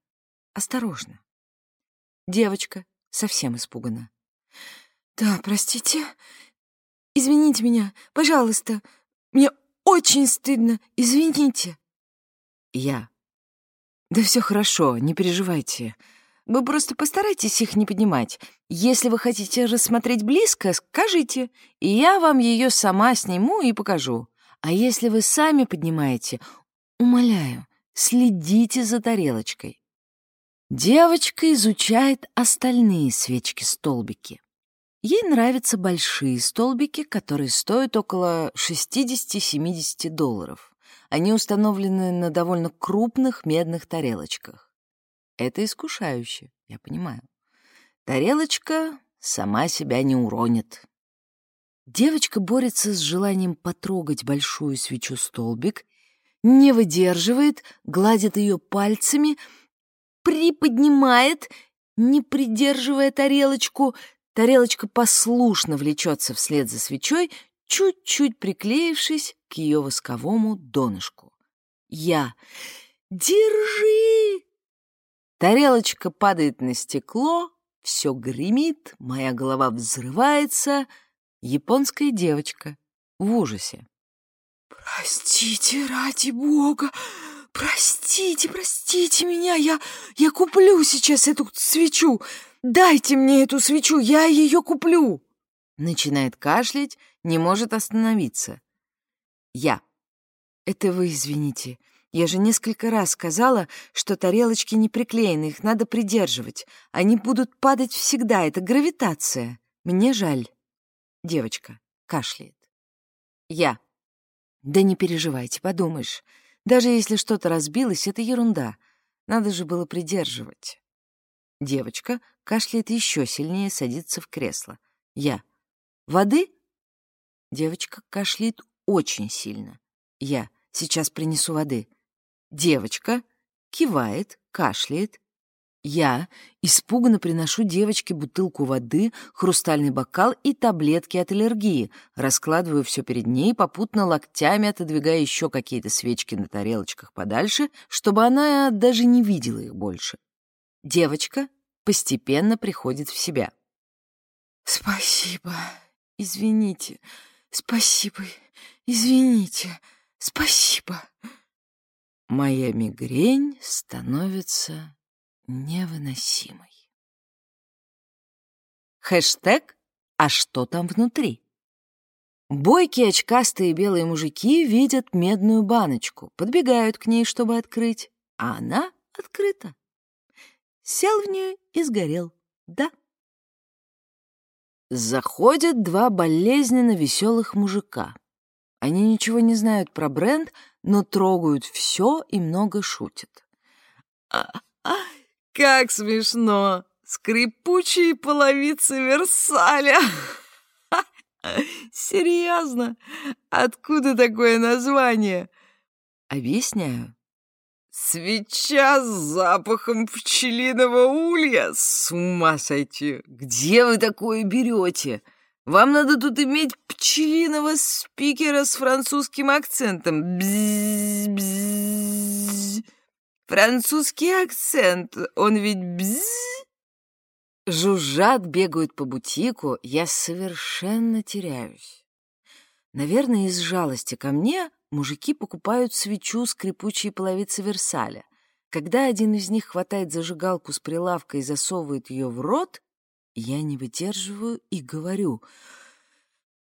осторожно. Девочка совсем испугана. «Да, простите, Извините меня, пожалуйста. Мне очень стыдно. Извините. Я. Да все хорошо, не переживайте. Вы просто постарайтесь их не поднимать. Если вы хотите рассмотреть близко, скажите, и я вам ее сама сниму и покажу. А если вы сами поднимаете, умоляю, следите за тарелочкой. Девочка изучает остальные свечки-столбики. Ей нравятся большие столбики, которые стоят около 60-70 долларов. Они установлены на довольно крупных медных тарелочках. Это искушающе, я понимаю. Тарелочка сама себя не уронит. Девочка борется с желанием потрогать большую свечу-столбик, не выдерживает, гладит ее пальцами, приподнимает, не придерживая тарелочку — Тарелочка послушно влечется вслед за свечой, чуть-чуть приклеившись к ее восковому донышку. Я «Держи!» Тарелочка падает на стекло, все гремит, моя голова взрывается. Японская девочка в ужасе. «Простите, ради бога! Простите, простите меня! Я, я куплю сейчас эту свечу! Дайте мне эту свечу, я ее куплю!» Начинает кашлять, не может остановиться. Я. «Это вы извините. Я же несколько раз сказала, что тарелочки не приклеены, их надо придерживать. Они будут падать всегда, это гравитация. Мне жаль». Девочка кашляет. Я. «Да не переживайте, подумаешь. Даже если что-то разбилось, это ерунда. Надо же было придерживать». Девочка кашляет еще сильнее, садится в кресло. Я. «Воды?» Девочка кашляет очень сильно. Я. «Сейчас принесу воды». Девочка кивает, кашляет. Я испуганно приношу девочке бутылку воды, хрустальный бокал и таблетки от аллергии, раскладываю все перед ней, попутно локтями отодвигая еще какие-то свечки на тарелочках подальше, чтобы она даже не видела их больше. Девочка постепенно приходит в себя. «Спасибо, извините, спасибо, извините, спасибо». Моя мигрень становится невыносимой. Хэштег «А что там внутри?» Бойкие очкастые белые мужики видят медную баночку, подбегают к ней, чтобы открыть, а она открыта. Сел в нее и сгорел, да? Заходят два болезненно веселых мужика. Они ничего не знают про бренд, но трогают все и много шутят. А, а, как смешно! Скрипучие половицы Версаля! Серьезно? Откуда такое название? Объясняю. Свеча с запахом пчелиного улья? С ума сойти! Где вы такое берете? Вам надо тут иметь пчелиного спикера с французским акцентом. Бзз, бзз. Французский акцент, он ведь бзз. Жужжат, бегают по бутику, я совершенно теряюсь. Наверное, из жалости ко мне мужики покупают свечу скрипучей половицы Версаля. Когда один из них хватает зажигалку с прилавка и засовывает ее в рот, я не выдерживаю и говорю.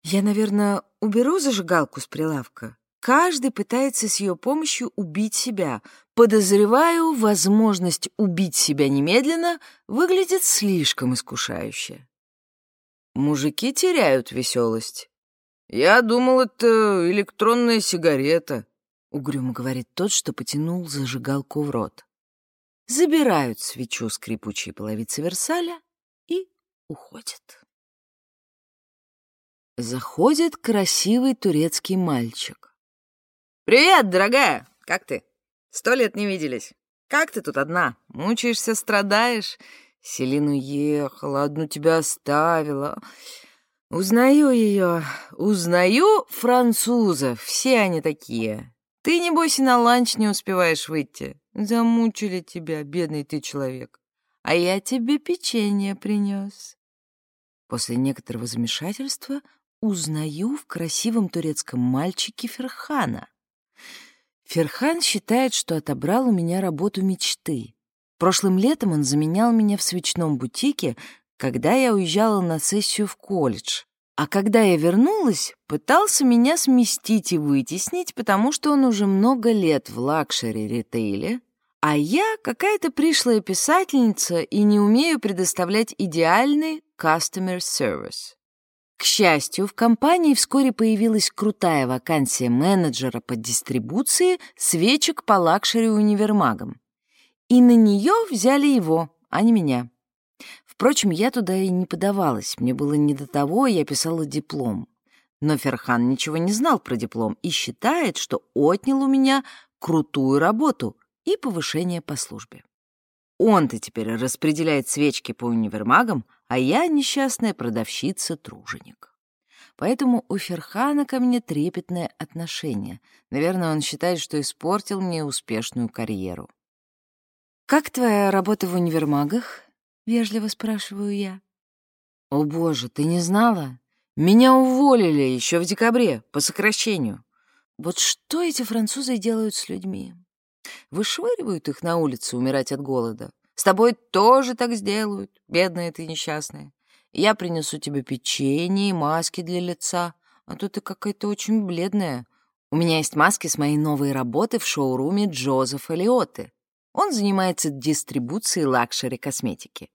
Я, наверное, уберу зажигалку с прилавка. Каждый пытается с ее помощью убить себя. Подозреваю, возможность убить себя немедленно выглядит слишком искушающе. Мужики теряют веселость. «Я думал, это электронная сигарета», — угрюмо говорит тот, что потянул зажигалку в рот. Забирают свечу скрипучей половицы Версаля уходит. Заходит красивый турецкий мальчик. «Привет, дорогая! Как ты? Сто лет не виделись. Как ты тут одна? Мучаешься, страдаешь? Селина уехала, одну тебя оставила. Узнаю ее, узнаю французов, все они такие. Ты, небось, и на ланч не успеваешь выйти. Замучили тебя, бедный ты человек. А я тебе печенье принес. После некоторого замешательства узнаю в красивом турецком мальчике Ферхана. Ферхан считает, что отобрал у меня работу мечты. Прошлым летом он заменял меня в свечном бутике, когда я уезжала на сессию в колледж. А когда я вернулась, пытался меня сместить и вытеснить, потому что он уже много лет в luxury-ритейле, а я какая-то пришлая писательница и не умею предоставлять идеальный customer service. К счастью, в компании вскоре появилась крутая вакансия менеджера по дистрибуции свечек по luxury-универмагам. И на нее взяли его, а не меня. Впрочем, я туда и не подавалась, мне было не до того, я писала диплом. Но Ферхан ничего не знал про диплом и считает, что отнял у меня крутую работу — и повышение по службе. Он-то теперь распределяет свечки по универмагам, а я несчастная продавщица-труженик. Поэтому у Ферхана ко мне трепетное отношение. Наверное, он считает, что испортил мне успешную карьеру. «Как твоя работа в универмагах?» — вежливо спрашиваю я. «О боже, ты не знала? Меня уволили еще в декабре по сокращению. Вот что эти французы делают с людьми? Вышвыривают их на улицу умирать от голода. С тобой тоже так сделают, бедная ты несчастная. Я принесу тебе печенье и маски для лица, а то ты какая-то очень бледная. У меня есть маски с моей новой работы в шоуруме Джозефа Лиотты. Он занимается дистрибуцией luxury косметики.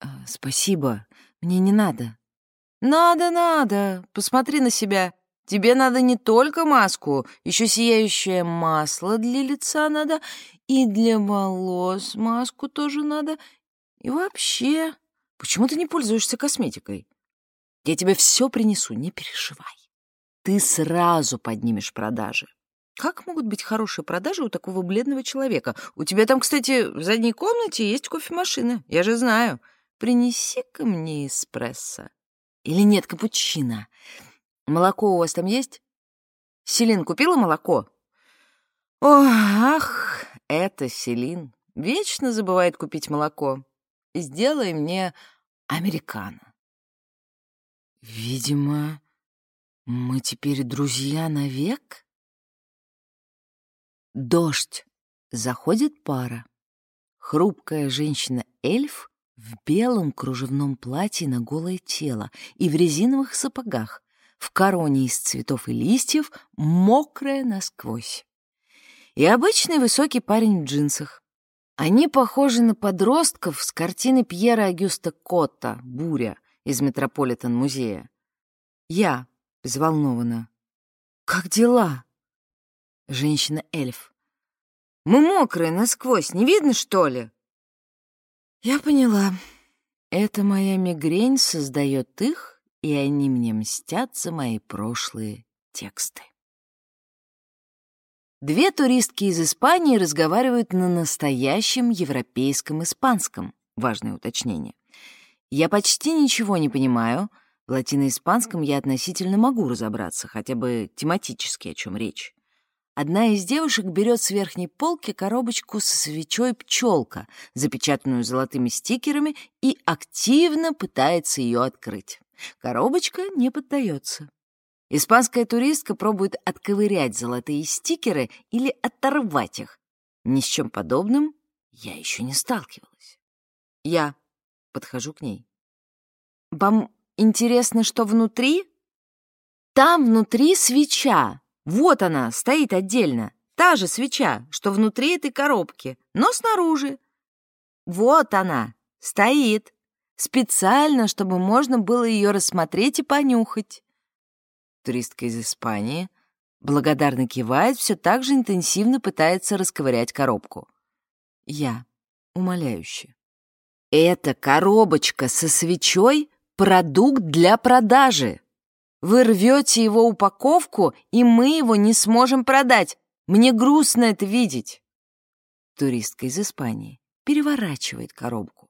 А, «Спасибо, мне не надо». «Надо, надо. Посмотри на себя. Тебе надо не только маску, еще сияющее масло для лица надо, и для волос маску тоже надо. И вообще, почему ты не пользуешься косметикой? Я тебе все принесу, не переживай. Ты сразу поднимешь продажи. Как могут быть хорошие продажи у такого бледного человека? У тебя там, кстати, в задней комнате есть кофемашина. Я же знаю. Принеси-ка мне эспрессо. Или нет, капучино. Молоко у вас там есть? Селин купила молоко? О, ах, это Селин. Вечно забывает купить молоко. Сделай мне американо. Видимо, мы теперь друзья навек? Дождь. Заходит пара. Хрупкая женщина-эльф в белом кружевном платье на голое тело и в резиновых сапогах, в короне из цветов и листьев, мокрая насквозь. И обычный высокий парень в джинсах. Они похожи на подростков с картины Пьера Агюста Котта «Буря» из Метрополитен-музея. Я взволнована. «Как дела?» Женщина-эльф. «Мы мокрые насквозь, не видно, что ли?» «Я поняла. Это моя мигрень создает их, и они мне мстят за мои прошлые тексты». Две туристки из Испании разговаривают на настоящем европейском испанском. Важное уточнение. Я почти ничего не понимаю. В латиноиспанском я относительно могу разобраться, хотя бы тематически, о чем речь. Одна из девушек берет с верхней полки коробочку со свечой пчелка, запечатанную золотыми стикерами, и активно пытается ее открыть. Коробочка не поддается. Испанская туристка пробует отковырять золотые стикеры или оторвать их. Ни с чем подобным я еще не сталкивалась. Я подхожу к ней. «Вам интересно, что внутри?» «Там внутри свеча», вот она, стоит отдельно. Та же свеча, что внутри этой коробки, но снаружи. Вот она, стоит. Специально, чтобы можно было ее рассмотреть и понюхать. Туристка из Испании благодарно кивает, все так же интенсивно пытается расковырять коробку. Я, умоляюще. Эта коробочка со свечой — продукт для продажи. Вы рвете его упаковку, и мы его не сможем продать. Мне грустно это видеть. Туристка из Испании переворачивает коробку.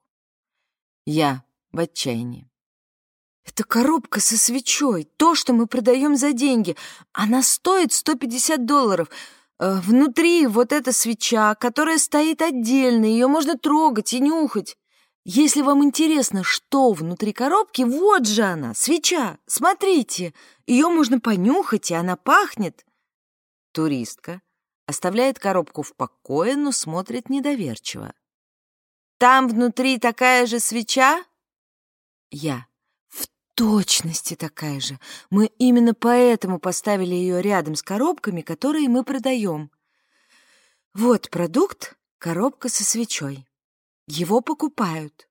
Я в отчаянии. Это коробка со свечой, то, что мы продаем за деньги. Она стоит 150 долларов. Э, внутри вот эта свеча, которая стоит отдельно, ее можно трогать и нюхать. Если вам интересно, что внутри коробки, вот же она, свеча, смотрите. Ее можно понюхать, и она пахнет. Туристка оставляет коробку в покое, но смотрит недоверчиво. Там внутри такая же свеча? Я. В точности такая же. Мы именно поэтому поставили ее рядом с коробками, которые мы продаем. Вот продукт, коробка со свечой. Его покупают.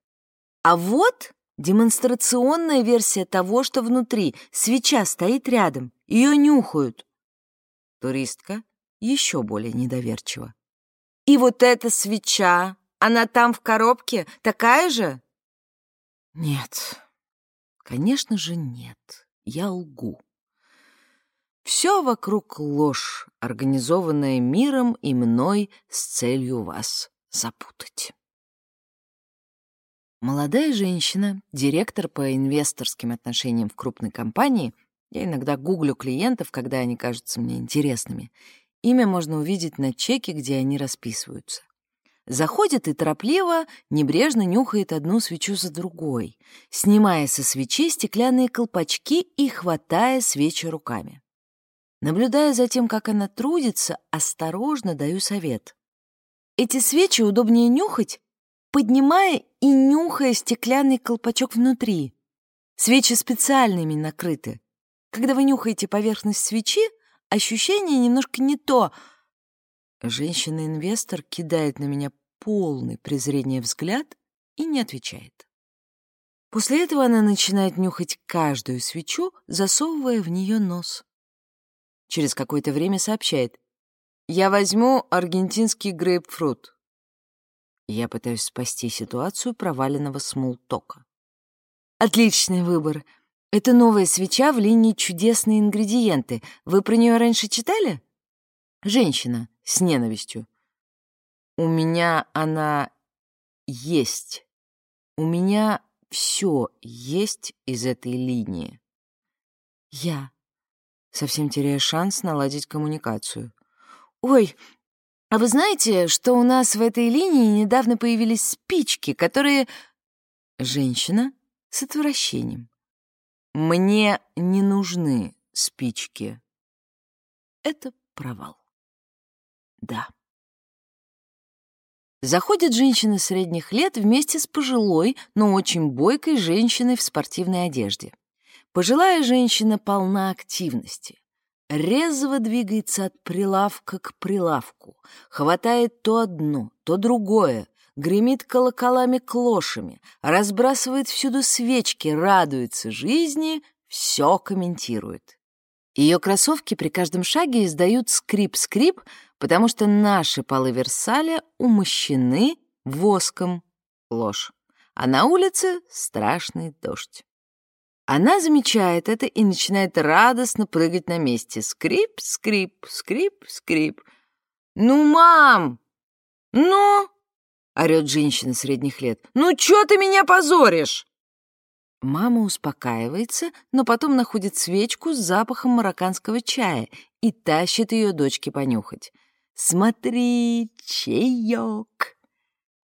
А вот демонстрационная версия того, что внутри. Свеча стоит рядом, ее нюхают. Туристка еще более недоверчива. И вот эта свеча, она там в коробке, такая же? Нет, конечно же нет, я лгу. Все вокруг ложь, организованная миром и мной с целью вас запутать. Молодая женщина, директор по инвесторским отношениям в крупной компании, я иногда гуглю клиентов, когда они кажутся мне интересными, имя можно увидеть на чеке, где они расписываются. Заходит и торопливо, небрежно нюхает одну свечу за другой, снимая со свечи стеклянные колпачки и хватая свечи руками. Наблюдая за тем, как она трудится, осторожно даю совет. Эти свечи удобнее нюхать, поднимая и нюхая стеклянный колпачок внутри. Свечи специальными накрыты. Когда вы нюхаете поверхность свечи, ощущение немножко не то. Женщина-инвестор кидает на меня полный презрения взгляд и не отвечает. После этого она начинает нюхать каждую свечу, засовывая в нее нос. Через какое-то время сообщает. «Я возьму аргентинский грейпфрут». Я пытаюсь спасти ситуацию проваленного смолтока. «Отличный выбор. Это новая свеча в линии «Чудесные ингредиенты». Вы про нее раньше читали?» Женщина с ненавистью. «У меня она есть. У меня все есть из этой линии». Я совсем теряя шанс наладить коммуникацию. «Ой, а вы знаете, что у нас в этой линии недавно появились спички, которые...» Женщина с отвращением. «Мне не нужны спички». Это провал. Да. Заходит женщина средних лет вместе с пожилой, но очень бойкой женщиной в спортивной одежде. Пожилая женщина полна активности. Резво двигается от прилавка к прилавку, хватает то одно, то другое, гремит колоколами-клошами, разбрасывает всюду свечки, радуется жизни, все комментирует. Ее кроссовки при каждом шаге издают скрип-скрип, потому что наши полы Версаля умощены воском. Ложь. А на улице страшный дождь. Она замечает это и начинает радостно прыгать на месте. Скрип, скрип, скрип, скрип. «Ну, мам! Ну!» — орёт женщина средних лет. «Ну, чё ты меня позоришь?» Мама успокаивается, но потом находит свечку с запахом марокканского чая и тащит ее дочке понюхать. «Смотри, чаек!»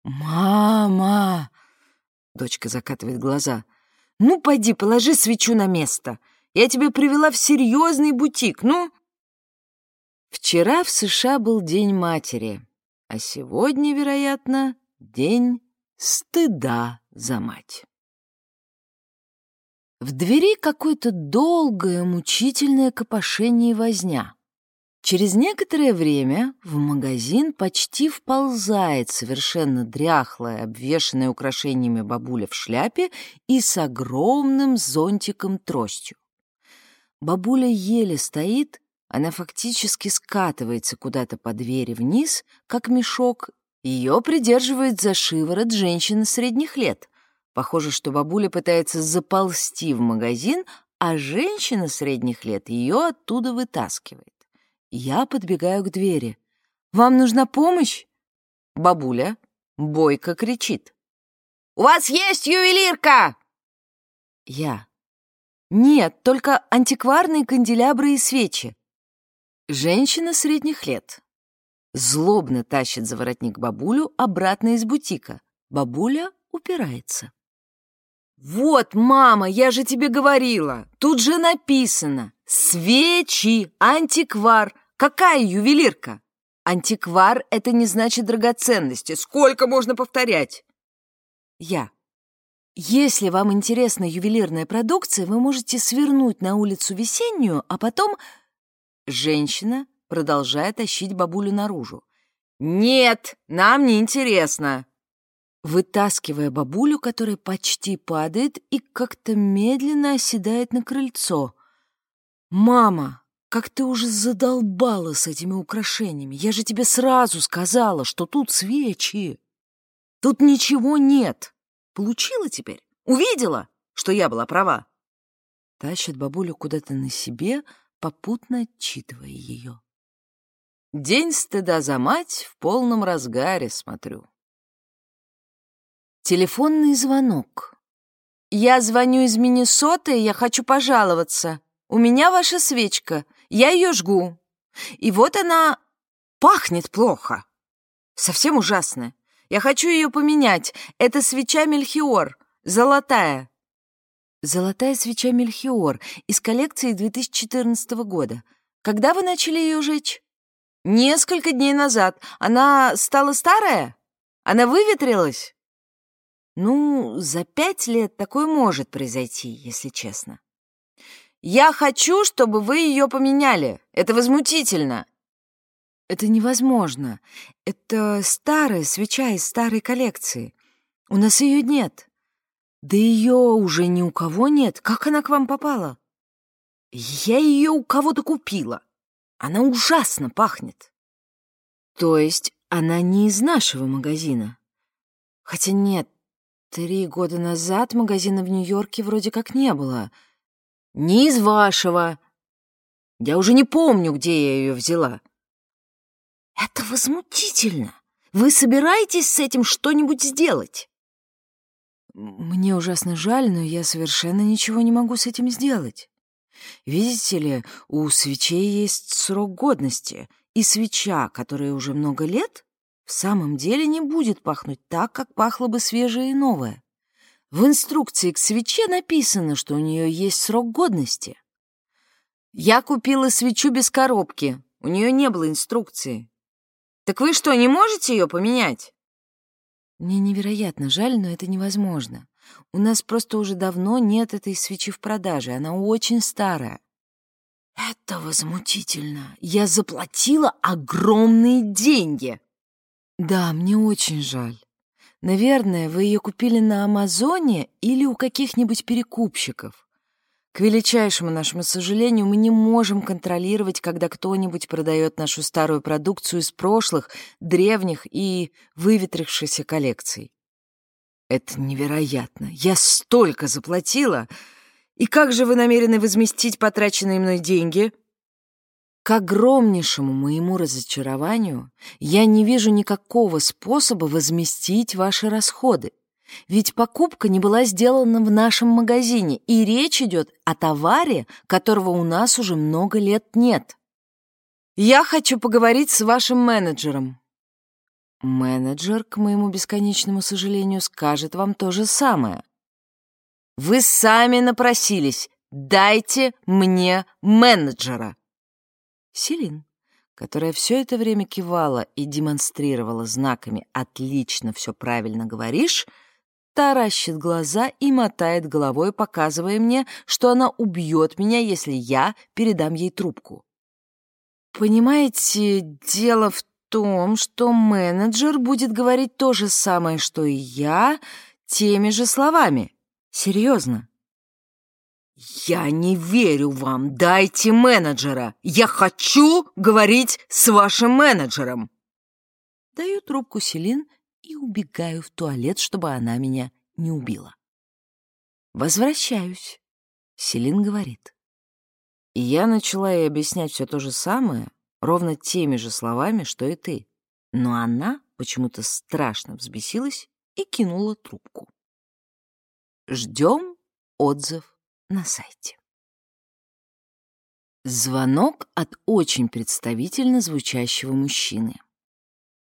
«Мама!» — дочка закатывает глаза — «Ну, пойди, положи свечу на место. Я тебя привела в серьезный бутик, ну!» Вчера в США был День матери, а сегодня, вероятно, день стыда за мать. В двери какое-то долгое, мучительное копошение и возня. Через некоторое время в магазин почти вползает совершенно дряхлая, обвешанная украшениями бабуля в шляпе и с огромным зонтиком-тростью. Бабуля еле стоит, она фактически скатывается куда-то по двери вниз, как мешок, ее придерживает за шиворот женщина средних лет. Похоже, что бабуля пытается заползти в магазин, а женщина средних лет ее оттуда вытаскивает. Я подбегаю к двери. «Вам нужна помощь?» Бабуля бойко кричит. «У вас есть ювелирка?» Я. «Нет, только антикварные канделябры и свечи». Женщина средних лет. Злобно тащит за воротник бабулю обратно из бутика. Бабуля упирается. «Вот, мама, я же тебе говорила! Тут же написано! Свечи, антиквар, Какая ювелирка? Антиквар — это не значит драгоценности. Сколько можно повторять? Я. Если вам интересна ювелирная продукция, вы можете свернуть на улицу Весеннюю, а потом... Женщина продолжает тащить бабулю наружу. «Нет, нам не интересно!» Вытаскивая бабулю, которая почти падает и как-то медленно оседает на крыльцо. «Мама, как ты уже задолбала с этими украшениями. Я же тебе сразу сказала, что тут свечи. Тут ничего нет. Получила теперь? Увидела, что я была права?» Тащит бабулю куда-то на себе, попутно отчитывая ее. День стыда за мать в полном разгаре, смотрю. Телефонный звонок. «Я звоню из Миннесоты, я хочу пожаловаться. У меня ваша свечка, я ее жгу. И вот она пахнет плохо. Совсем ужасно. Я хочу ее поменять. Это свеча Мельхиор, золотая». «Золотая свеча Мельхиор» из коллекции 2014 года. Когда вы начали ее жечь?» «Несколько дней назад. Она стала старая? Она выветрилась?» «Ну, за пять лет такое может произойти, если честно». «Я хочу, чтобы вы ее поменяли. Это возмутительно». «Это невозможно. Это старая свеча из старой коллекции. У нас ее нет. Да ее уже ни у кого нет. Как она к вам попала?» «Я ее у кого-то купила. Она ужасно пахнет». «То есть она не из нашего магазина?» «Хотя нет, три года назад магазина в Нью-Йорке вроде как не было. Не из вашего. Я уже не помню, где я ее взяла». «Это возмутительно. Вы собираетесь с этим что-нибудь сделать?» «Мне ужасно жаль, но я совершенно ничего не могу с этим сделать. Видите ли, у свечей есть срок годности, и свеча, которая уже много лет, в самом деле не будет пахнуть так, как пахло бы свежее и новое. В инструкции к свече написано, что у нее есть срок годности. Я купила свечу без коробки, у нее не было инструкции. Так вы что, не можете ее поменять? Мне невероятно жаль, но это невозможно. У нас просто уже давно нет этой свечи в продаже, она очень старая. Это возмутительно. Я заплатила огромные деньги. Да, мне очень жаль. Наверное, вы ее купили на Амазоне или у каких-нибудь перекупщиков. К величайшему нашему сожалению, мы не можем контролировать, когда кто-нибудь продает нашу старую продукцию из прошлых, древних и выветрившихся коллекций. Это невероятно. Я столько заплатила. И как же вы намерены возместить потраченные мной деньги? К огромнейшему моему разочарованию я не вижу никакого способа возместить ваши расходы. Ведь покупка не была сделана в нашем магазине, и речь идет о товаре, которого у нас уже много лет нет. Я хочу поговорить с вашим менеджером. Менеджер, к моему бесконечному сожалению, скажет вам то же самое. Вы сами напросились. Дайте мне менеджера. Селин, которая все это время кивала и демонстрировала знаками «отлично, все правильно говоришь», таращит глаза и мотает головой, показывая мне, что она убьет меня, если я передам ей трубку. Понимаете, дело в том, что менеджер будет говорить то же самое, что и я, теми же словами. Серьезно. «Я не верю вам! Дайте менеджера! Я хочу говорить с вашим менеджером!» Даю трубку Селин и убегаю в туалет, чтобы она меня не убила. Возвращаюсь. Селин говорит. И я начала ей объяснять все то же самое, ровно теми же словами, что и ты. Но она почему-то страшно взбесилась и кинула трубку. Ждем отзыв на сайте. Звонок от очень представительно звучащего мужчины.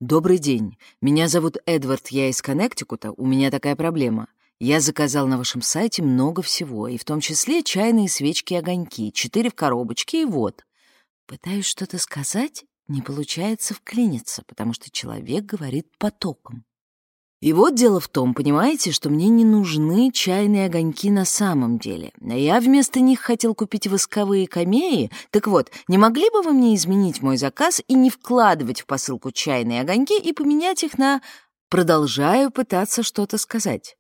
«Добрый день. Меня зовут Эдвард, я из Коннектикута. У меня такая проблема. Я заказал на вашем сайте много всего, и в том числе чайные свечки и огоньки, четыре в коробочке, и вот. Пытаюсь что-то сказать, не получается вклиниться, потому что человек говорит потоком. И вот дело в том, понимаете, что мне не нужны чайные огоньки на самом деле. Я вместо них хотел купить восковые камеи. Так вот, не могли бы вы мне изменить мой заказ и не вкладывать в посылку чайные огоньки и поменять их на... Продолжаю пытаться что-то сказать.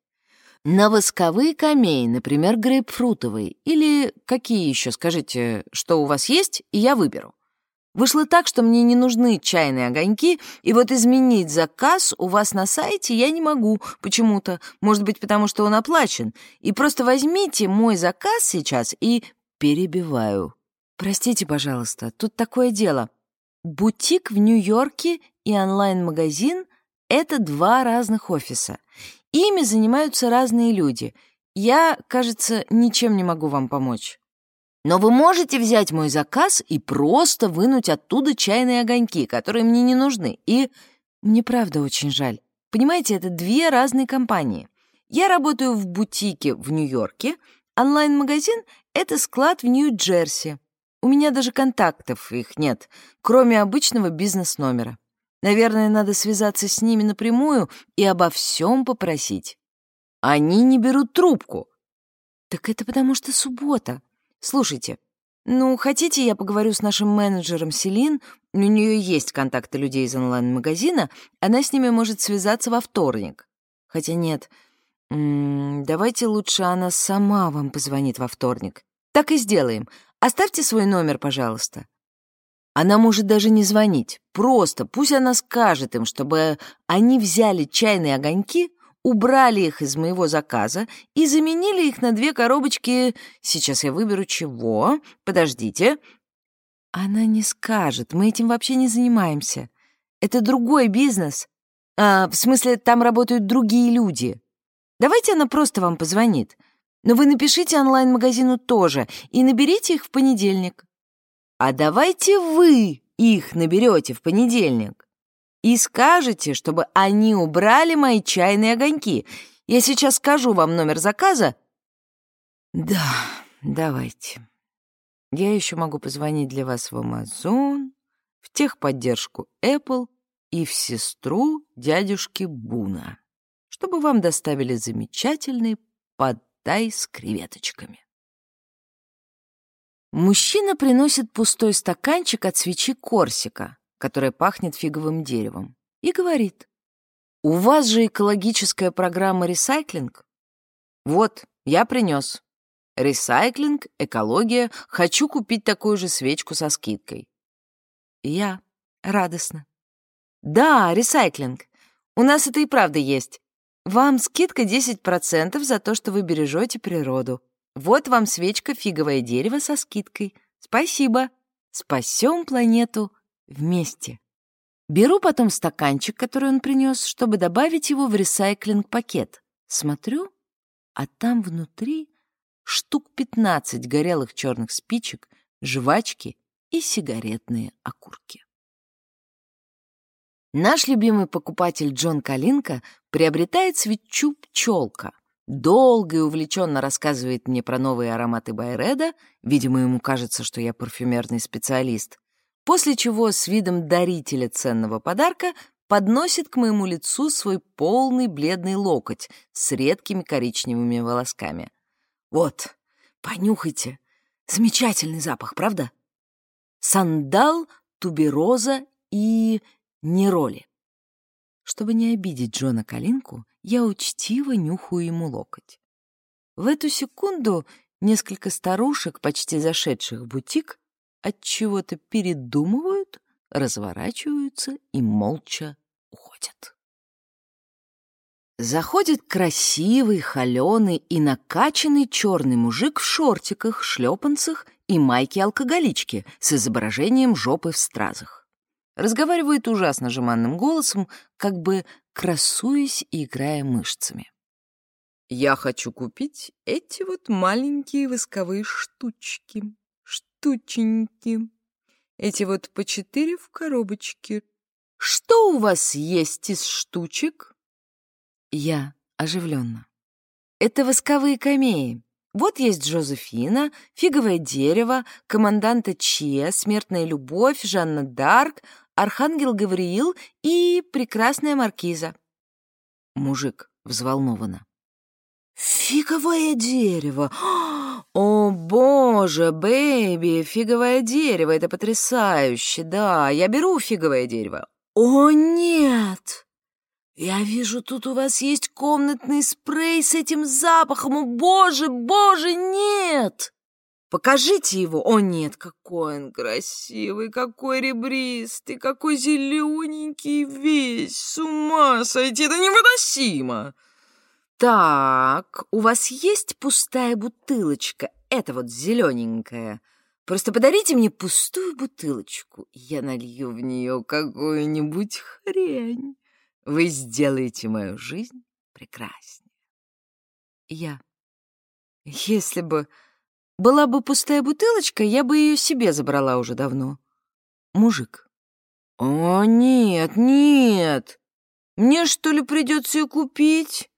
На восковые камеи, например, грейпфрутовые. Или какие еще, скажите, что у вас есть, и я выберу. Вышло так, что мне не нужны чайные огоньки, и вот изменить заказ у вас на сайте я не могу почему-то. Может быть, потому что он оплачен. И просто возьмите мой заказ сейчас и перебиваю. Простите, пожалуйста, тут такое дело. Бутик в Нью-Йорке и онлайн-магазин — это два разных офиса. Ими занимаются разные люди. Я, кажется, ничем не могу вам помочь. Но вы можете взять мой заказ и просто вынуть оттуда чайные огоньки, которые мне не нужны. И мне правда очень жаль. Понимаете, это две разные компании. Я работаю в бутике в Нью-Йорке, онлайн-магазин — это склад в Нью-Джерси. У меня даже контактов их нет, кроме обычного бизнес-номера. Наверное, надо связаться с ними напрямую и обо всем попросить. Они не берут трубку. Так это потому что суббота. Слушайте, ну, хотите, я поговорю с нашим менеджером Селин? У нее есть контакты людей из онлайн-магазина, она с ними может связаться во вторник. Хотя нет, м -м, давайте лучше она сама вам позвонит во вторник. Так и сделаем. Оставьте свой номер, пожалуйста. Она может даже не звонить. Просто пусть она скажет им, чтобы они взяли чайные огоньки, убрали их из моего заказа и заменили их на две коробочки... Сейчас я выберу чего. Подождите. Она не скажет. Мы этим вообще не занимаемся. Это другой бизнес. А, в смысле, там работают другие люди. Давайте она просто вам позвонит. Но вы напишите онлайн-магазину тоже и наберите их в понедельник. А давайте вы их наберете в понедельник и скажете, чтобы они убрали мои чайные огоньки. Я сейчас скажу вам номер заказа. Да, давайте. Я еще могу позвонить для вас в Amazon, в техподдержку Apple и в сестру дядюшки Буна, чтобы вам доставили замечательный под тай с креветочками. Мужчина приносит пустой стаканчик от свечи Корсика, которая пахнет фиговым деревом, и говорит, «У вас же экологическая программа «Ресайклинг»?» «Вот, я принес. Ресайклинг, экология, хочу купить такую же свечку со скидкой». Я радостно. «Да, ресайклинг. У нас это и правда есть. Вам скидка 10% за то, что вы бережете природу. Вот вам свечка фиговое дерево со скидкой. Спасибо. Спасем планету вместе. Беру потом стаканчик, который он принес, чтобы добавить его в ресайклинг-пакет. Смотрю, а там внутри штук 15 горелых черных спичек, жвачки и сигаретные окурки. Наш любимый покупатель Джон Калинка приобретает свечу «Пчелка». Долго и увлеченно рассказывает мне про новые ароматы Байреда, видимо, ему кажется, что я парфюмерный специалист, после чего с видом дарителя ценного подарка подносит к моему лицу свой полный бледный локоть с редкими коричневыми волосками. «Вот, понюхайте. Замечательный запах, правда? Сандал, тубероза и Нероли. Чтобы не обидеть Джона Калинку, я учтиво нюхаю ему локоть. В эту секунду несколько старушек, почти зашедших в бутик, от чего-то передумывают, разворачиваются и молча уходят. Заходит красивый, холеный и накачанный черный мужик в шортиках, шлепанцах и майке-алкоголичке с изображением жопы в стразах. Разговаривает ужасно жеманным голосом, как бы красуясь и играя мышцами. «Я хочу купить эти вот маленькие восковые штучки, штученьки. Эти вот по четыре в коробочке. Что у вас есть из штучек?» Я оживленно. «Это восковые камеи. Вот есть Джозефина, фиговое дерево, команданте Че, смертная любовь, Жанна Дарк, Архангел Гавриил и прекрасная маркиза. Мужик взволнованно. «Фиговое дерево! О, боже, baby, фиговое дерево, это потрясающе, да, я беру фиговое дерево». «О, нет! Я вижу, тут у вас есть комнатный спрей с этим запахом, о, боже, боже, нет!» Покажите его. О, нет, какой он красивый, какой ребристый, какой зелененький весь. С ума сойти, это невыносимо. Так, у вас есть пустая бутылочка? Это вот зелененькая. Просто подарите мне пустую бутылочку, я налью в нее какую-нибудь хрень. Вы сделаете мою жизнь прекраснее. Я. Если бы была бы пустая бутылочка, я бы ее себе забрала уже давно. Мужик. О, нет, нет. Мне что ли придется ее купить?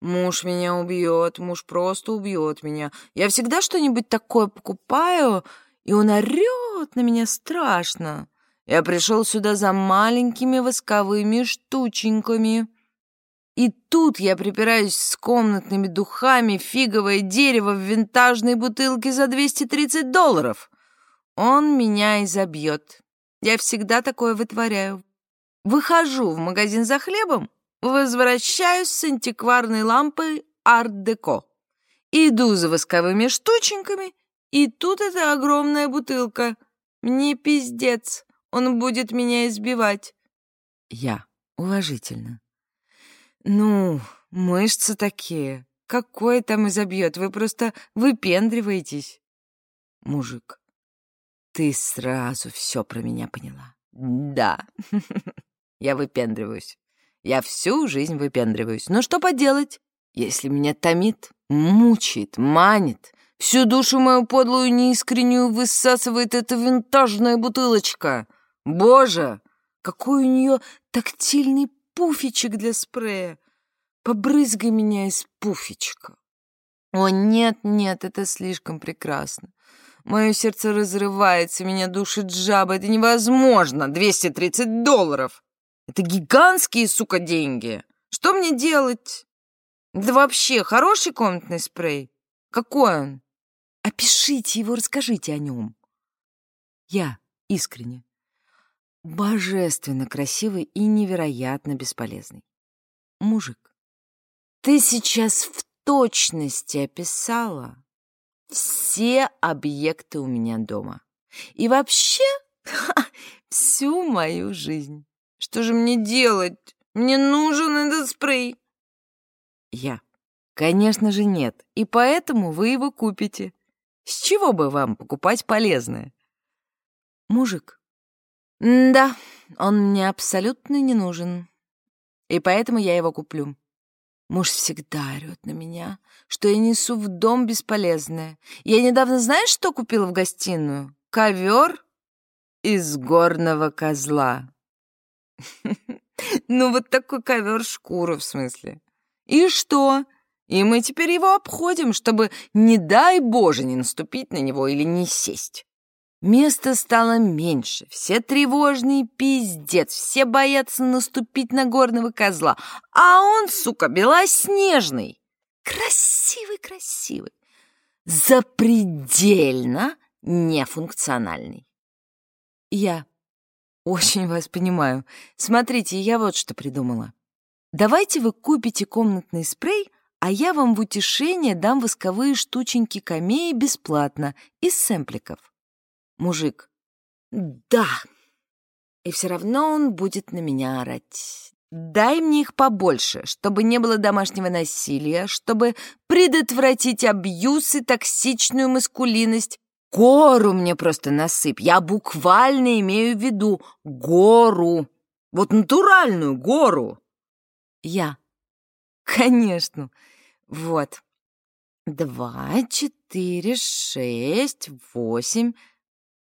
Муж меня убьет, муж просто убьет меня. Я всегда что-нибудь такое покупаю, и он орет на меня страшно. Я пришел сюда за маленькими восковыми штученьками. И тут я припираюсь с комнатными духами фиговое дерево в винтажной бутылке за 230 долларов. Он меня изобьет. Я всегда такое вытворяю. Выхожу в магазин за хлебом, возвращаюсь с антикварной лампой арт-деко. Иду за восковыми штученьками, и тут эта огромная бутылка. Мне пиздец, он будет меня избивать. Я уважительно. Ну, мышцы такие. Какой там изобьет? Вы просто выпендриваетесь. Мужик, ты сразу все про меня поняла. Да, <laughs> я выпендриваюсь. Я всю жизнь выпендриваюсь. Но что поделать, если меня томит, мучает, манит, всю душу мою подлую неискреннюю высасывает эта винтажная бутылочка. Боже, какой у нее тактильный пуфичек для спрея. Побрызгай меня из пуфичка. О, нет, нет, это слишком прекрасно. Мое сердце разрывается, меня душит жаба. Это невозможно. 230 долларов. Это гигантские, сука, деньги. Что мне делать? Да вообще, хороший комнатный спрей? Какой он? Опишите его, расскажите о нем. Я искренне божественно красивый и невероятно бесполезный. Мужик, ты сейчас в точности описала все объекты у меня дома. И вообще <laughs> всю мою жизнь. Что же мне делать? Мне нужен этот спрей. Я. Конечно же нет. И поэтому вы его купите. С чего бы вам покупать полезное? Мужик. Да, он мне абсолютно не нужен. И поэтому я его куплю. Муж всегда орёт на меня, что я несу в дом бесполезное. Я недавно, знаешь, что купила в гостиную? Ковер из горного козла. <laughs> Ну, вот такой ковер шкуру, в смысле. И что? И мы теперь его обходим, чтобы, не дай Боже, не наступить на него или не сесть. Места стало меньше, все тревожные пиздец, все боятся наступить на горного козла, а он, сука, белоснежный, красивый-красивый, запредельно нефункциональный. Я очень вас понимаю. Смотрите, я вот что придумала. Давайте вы купите комнатный спрей, а я вам в утешение дам восковые штученьки камеи бесплатно из сэмпликов. Мужик. Да. И все равно он будет на меня орать. Дай мне их побольше, чтобы не было домашнего насилия, чтобы предотвратить абьюз и токсичную маскулинность. Гору мне просто насыпь. Я буквально имею в виду гору. Вот натуральную гору. Я. Конечно. Вот. Два, четыре, шесть, восемь.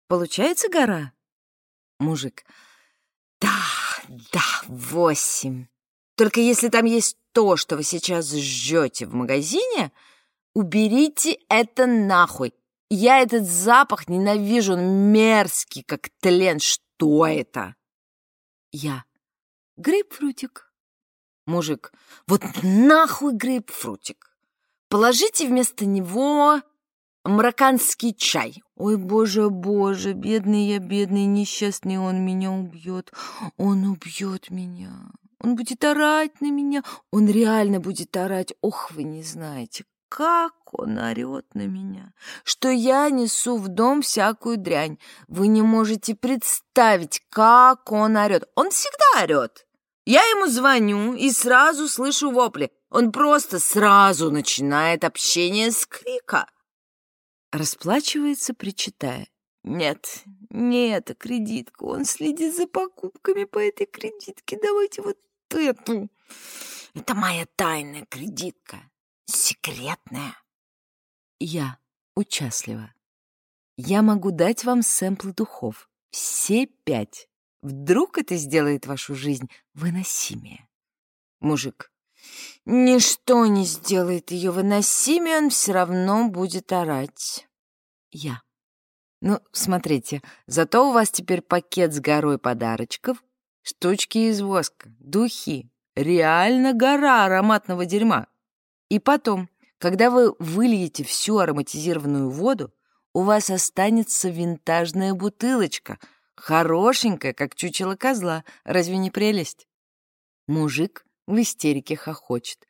Получается гора? Мужик. Да, да, восемь. Только если там есть то, что вы сейчас жжете в магазине, уберите это нахуй. Я этот запах ненавижу, он мерзкий, как тлен. Что это? Я. Грейпфрутик. Мужик. Вот нахуй грейпфрутик. Положите вместо него Марокканский чай. Ой, боже, боже, бедный я, бедный, несчастный, он меня убьет. Он убьет меня. Он будет орать на меня. Он реально будет орать. Ох, вы не знаете, как он орет на меня, что я несу в дом всякую дрянь. Вы не можете представить, как он орет. Он всегда орет. Я ему звоню и сразу слышу вопли. Он просто сразу начинает общение с крика. Расплачивается, причитая. Нет, не эта кредитка. Он следит за покупками по этой кредитке. Давайте вот эту. Это моя тайная кредитка, секретная. Я участлива. Я могу дать вам сэмплы духов. Все пять. Вдруг это сделает вашу жизнь выносимее. Мужик. Ничто не сделает ее выносимее, он все равно будет орать. Я. Ну, смотрите, зато у вас теперь пакет с горой подарочков, штучки из воска, духи, реально гора ароматного дерьма. И потом, когда вы выльете всю ароматизированную воду, у вас останется винтажная бутылочка, хорошенькая, как чучело козла. Разве не прелесть? Мужик в истерике хохочет.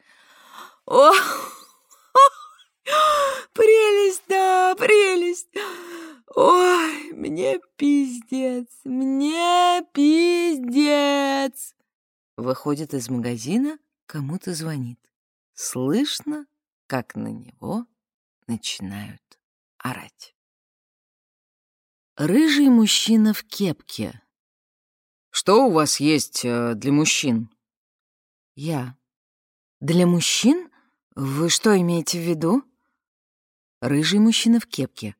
О, <laughs> прелесть, да, прелесть. Ой, мне пиздец, мне пиздец. Выходит из магазина, кому-то звонит. Слышно, как на него начинают орать. Рыжий мужчина в кепке. «Что у вас есть э, для мужчин?» Я. «Для мужчин? Вы что имеете в виду?» Рыжий мужчина в кепке.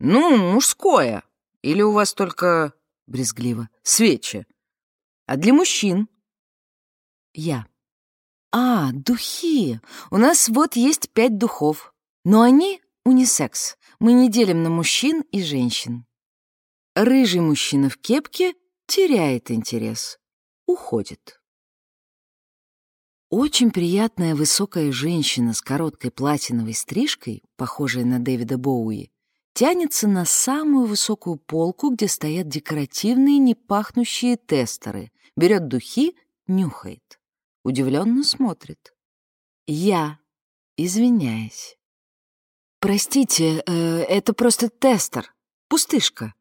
«Ну, мужское. Или у вас только...» Брезгливо. «Свечи. А для мужчин?» Я. «А, духи. У нас вот есть пять духов. Но они унисекс. Мы не делим на мужчин и женщин». Рыжий мужчина в кепке теряет интерес. Уходит. Очень приятная высокая женщина с короткой платиновой стрижкой, похожая на Дэвида Боуи, тянется на самую высокую полку, где стоят декоративные непахнущие тестеры, берет духи, нюхает. Удивленно смотрит. Я, извиняюсь. «Простите, э, это просто тестер, пустышка.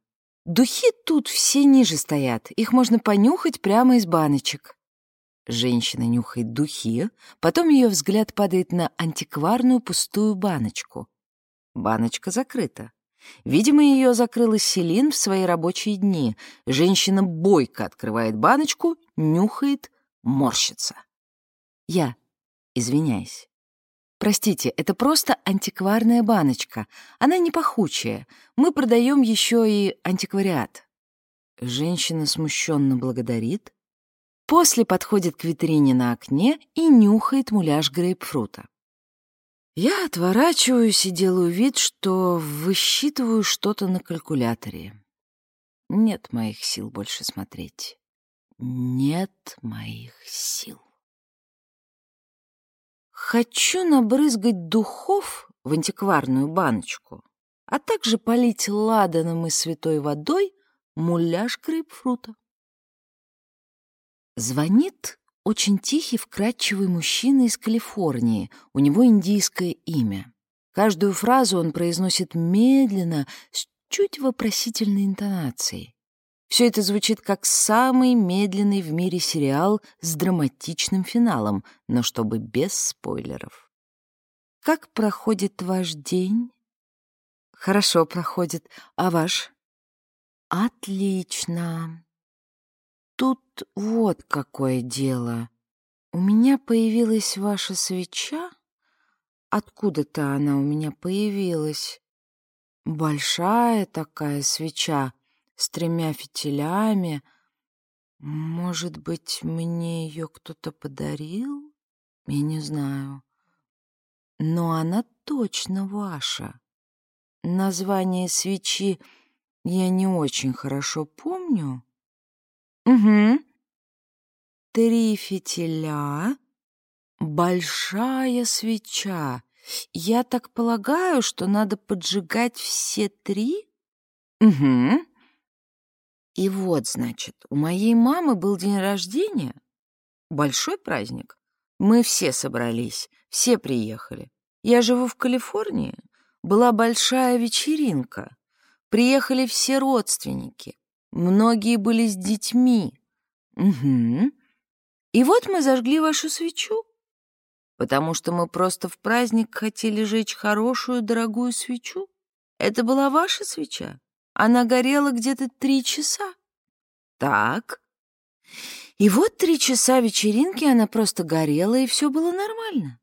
Духи тут все ниже стоят, их можно понюхать прямо из баночек». Женщина нюхает духи, потом ее взгляд падает на антикварную пустую баночку. Баночка закрыта. Видимо, ее закрыла Селин в свои рабочие дни. Женщина бойко открывает баночку, нюхает, морщится. Я, извиняюсь. Простите, это просто антикварная баночка. Она не пахучая. Мы продаем еще и антиквариат. Женщина смущенно благодарит, После подходит к витрине на окне и нюхает муляж грейпфрута. Я отворачиваюсь и делаю вид, что высчитываю что-то на калькуляторе. Нет моих сил больше смотреть. Нет моих сил. Хочу набрызгать духов в антикварную баночку, а также полить ладаном и святой водой муляж грейпфрута. Звонит очень тихий, вкрадчивый мужчина из Калифорнии. У него индийское имя. Каждую фразу он произносит медленно, с чуть вопросительной интонацией. Все это звучит как самый медленный в мире сериал с драматичным финалом, но чтобы без спойлеров. «Как проходит ваш день?» «Хорошо проходит. А ваш?» «Отлично. Тут вот какое дело. У меня появилась ваша свеча. Откуда-то она у меня появилась. Большая такая свеча с тремя фитилями. Может быть, мне ее кто-то подарил? Я не знаю. Но она точно ваша. Название свечи я не очень хорошо помню, Угу. Три фитиля, большая свеча. Я так полагаю, что надо поджигать все три? Угу. И вот, значит, у моей мамы был день рождения. Большой праздник. Мы все собрались, все приехали. Я живу в Калифорнии. Была большая вечеринка. Приехали все родственники. Многие были с детьми. Угу. И вот мы зажгли вашу свечу, потому что мы просто в праздник хотели жечь хорошую, дорогую свечу. Это была ваша свеча. Она горела где-то три часа. Так. И вот три часа вечеринки она просто горела, и все было нормально.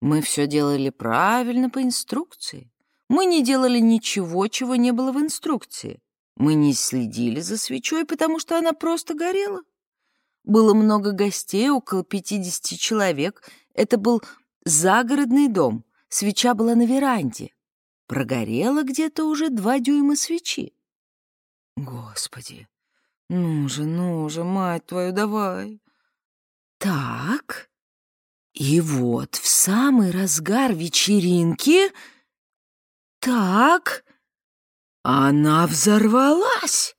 Мы все делали правильно по инструкции. Мы не делали ничего, чего не было в инструкции. Мы не следили за свечой, потому что она просто горела. Было много гостей, около 50 человек. Это был загородный дом. Свеча была на веранде. Прогорело где-то уже два дюйма свечи. Господи, ну же, ну же, мать твою, давай. Так, и вот в самый разгар вечеринки... Так, она взорвалась.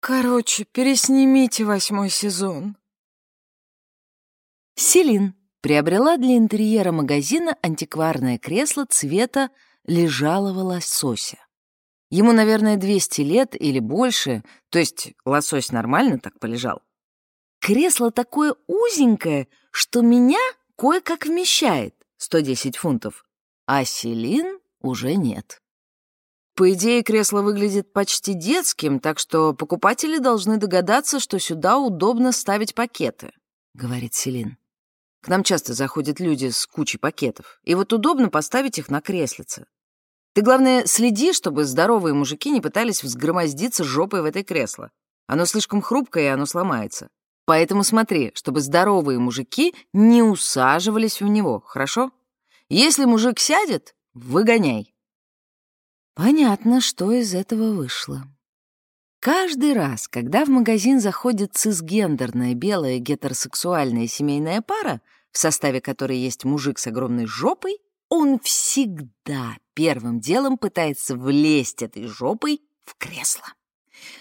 Короче, переснимите восьмой сезон. Селин приобрела для интерьера магазина антикварное кресло цвета лежалого лосося. Ему, наверное, 200 лет или больше, то есть лосось нормально так полежал. Кресло такое узенькое, что меня кое-как вмещает, 110 фунтов, а Селин уже нет. По идее, кресло выглядит почти детским, так что покупатели должны догадаться, что сюда удобно ставить пакеты, — говорит Селин. К нам часто заходят люди с кучей пакетов, и вот удобно поставить их на креслице. Ты, главное, следи, чтобы здоровые мужики не пытались взгромоздиться жопой в это кресло. Оно слишком хрупкое, и оно сломается. Поэтому смотри, чтобы здоровые мужики не усаживались в него, хорошо? Если мужик сядет, выгоняй. Понятно, что из этого вышло. Каждый раз, когда в магазин заходит цисгендерная белая гетеросексуальная семейная пара, в составе которой есть мужик с огромной жопой, он всегда первым делом пытается влезть этой жопой в кресло.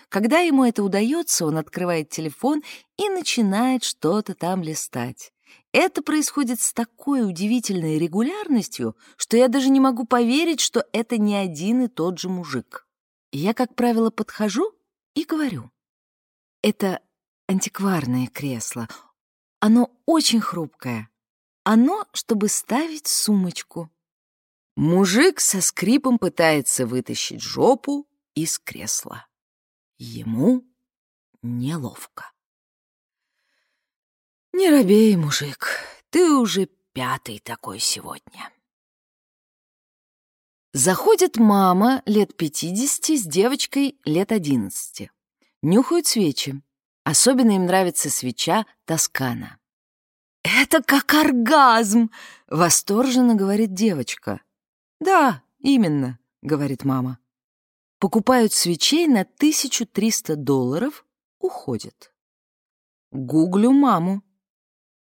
Когда ему это удается, он открывает телефон и начинает что-то там листать. Это происходит с такой удивительной регулярностью, что я даже не могу поверить, что это не один и тот же мужик. Я, как правило, подхожу и говорю. Это антикварное кресло. Оно очень хрупкое. Оно, чтобы ставить сумочку. Мужик со скрипом пытается вытащить жопу из кресла. Ему неловко. Не робей, мужик, ты уже пятый такой сегодня. Заходит мама лет пятидесяти с девочкой лет одиннадцати. Нюхают свечи. Особенно им нравится свеча Тоскана. «Это как оргазм!» — восторженно говорит девочка. «Да, именно», — говорит мама. Покупают свечей на 1300 долларов, уходят. Гуглю маму.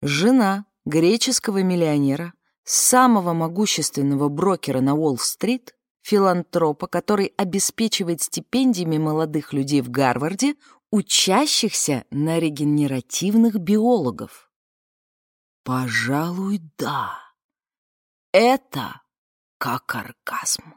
Жена греческого миллионера, самого могущественного брокера на Уолл-стрит, филантропа, который обеспечивает стипендиями молодых людей в Гарварде, учащихся на регенеративных биологов. Пожалуй, да. Это как оргазм.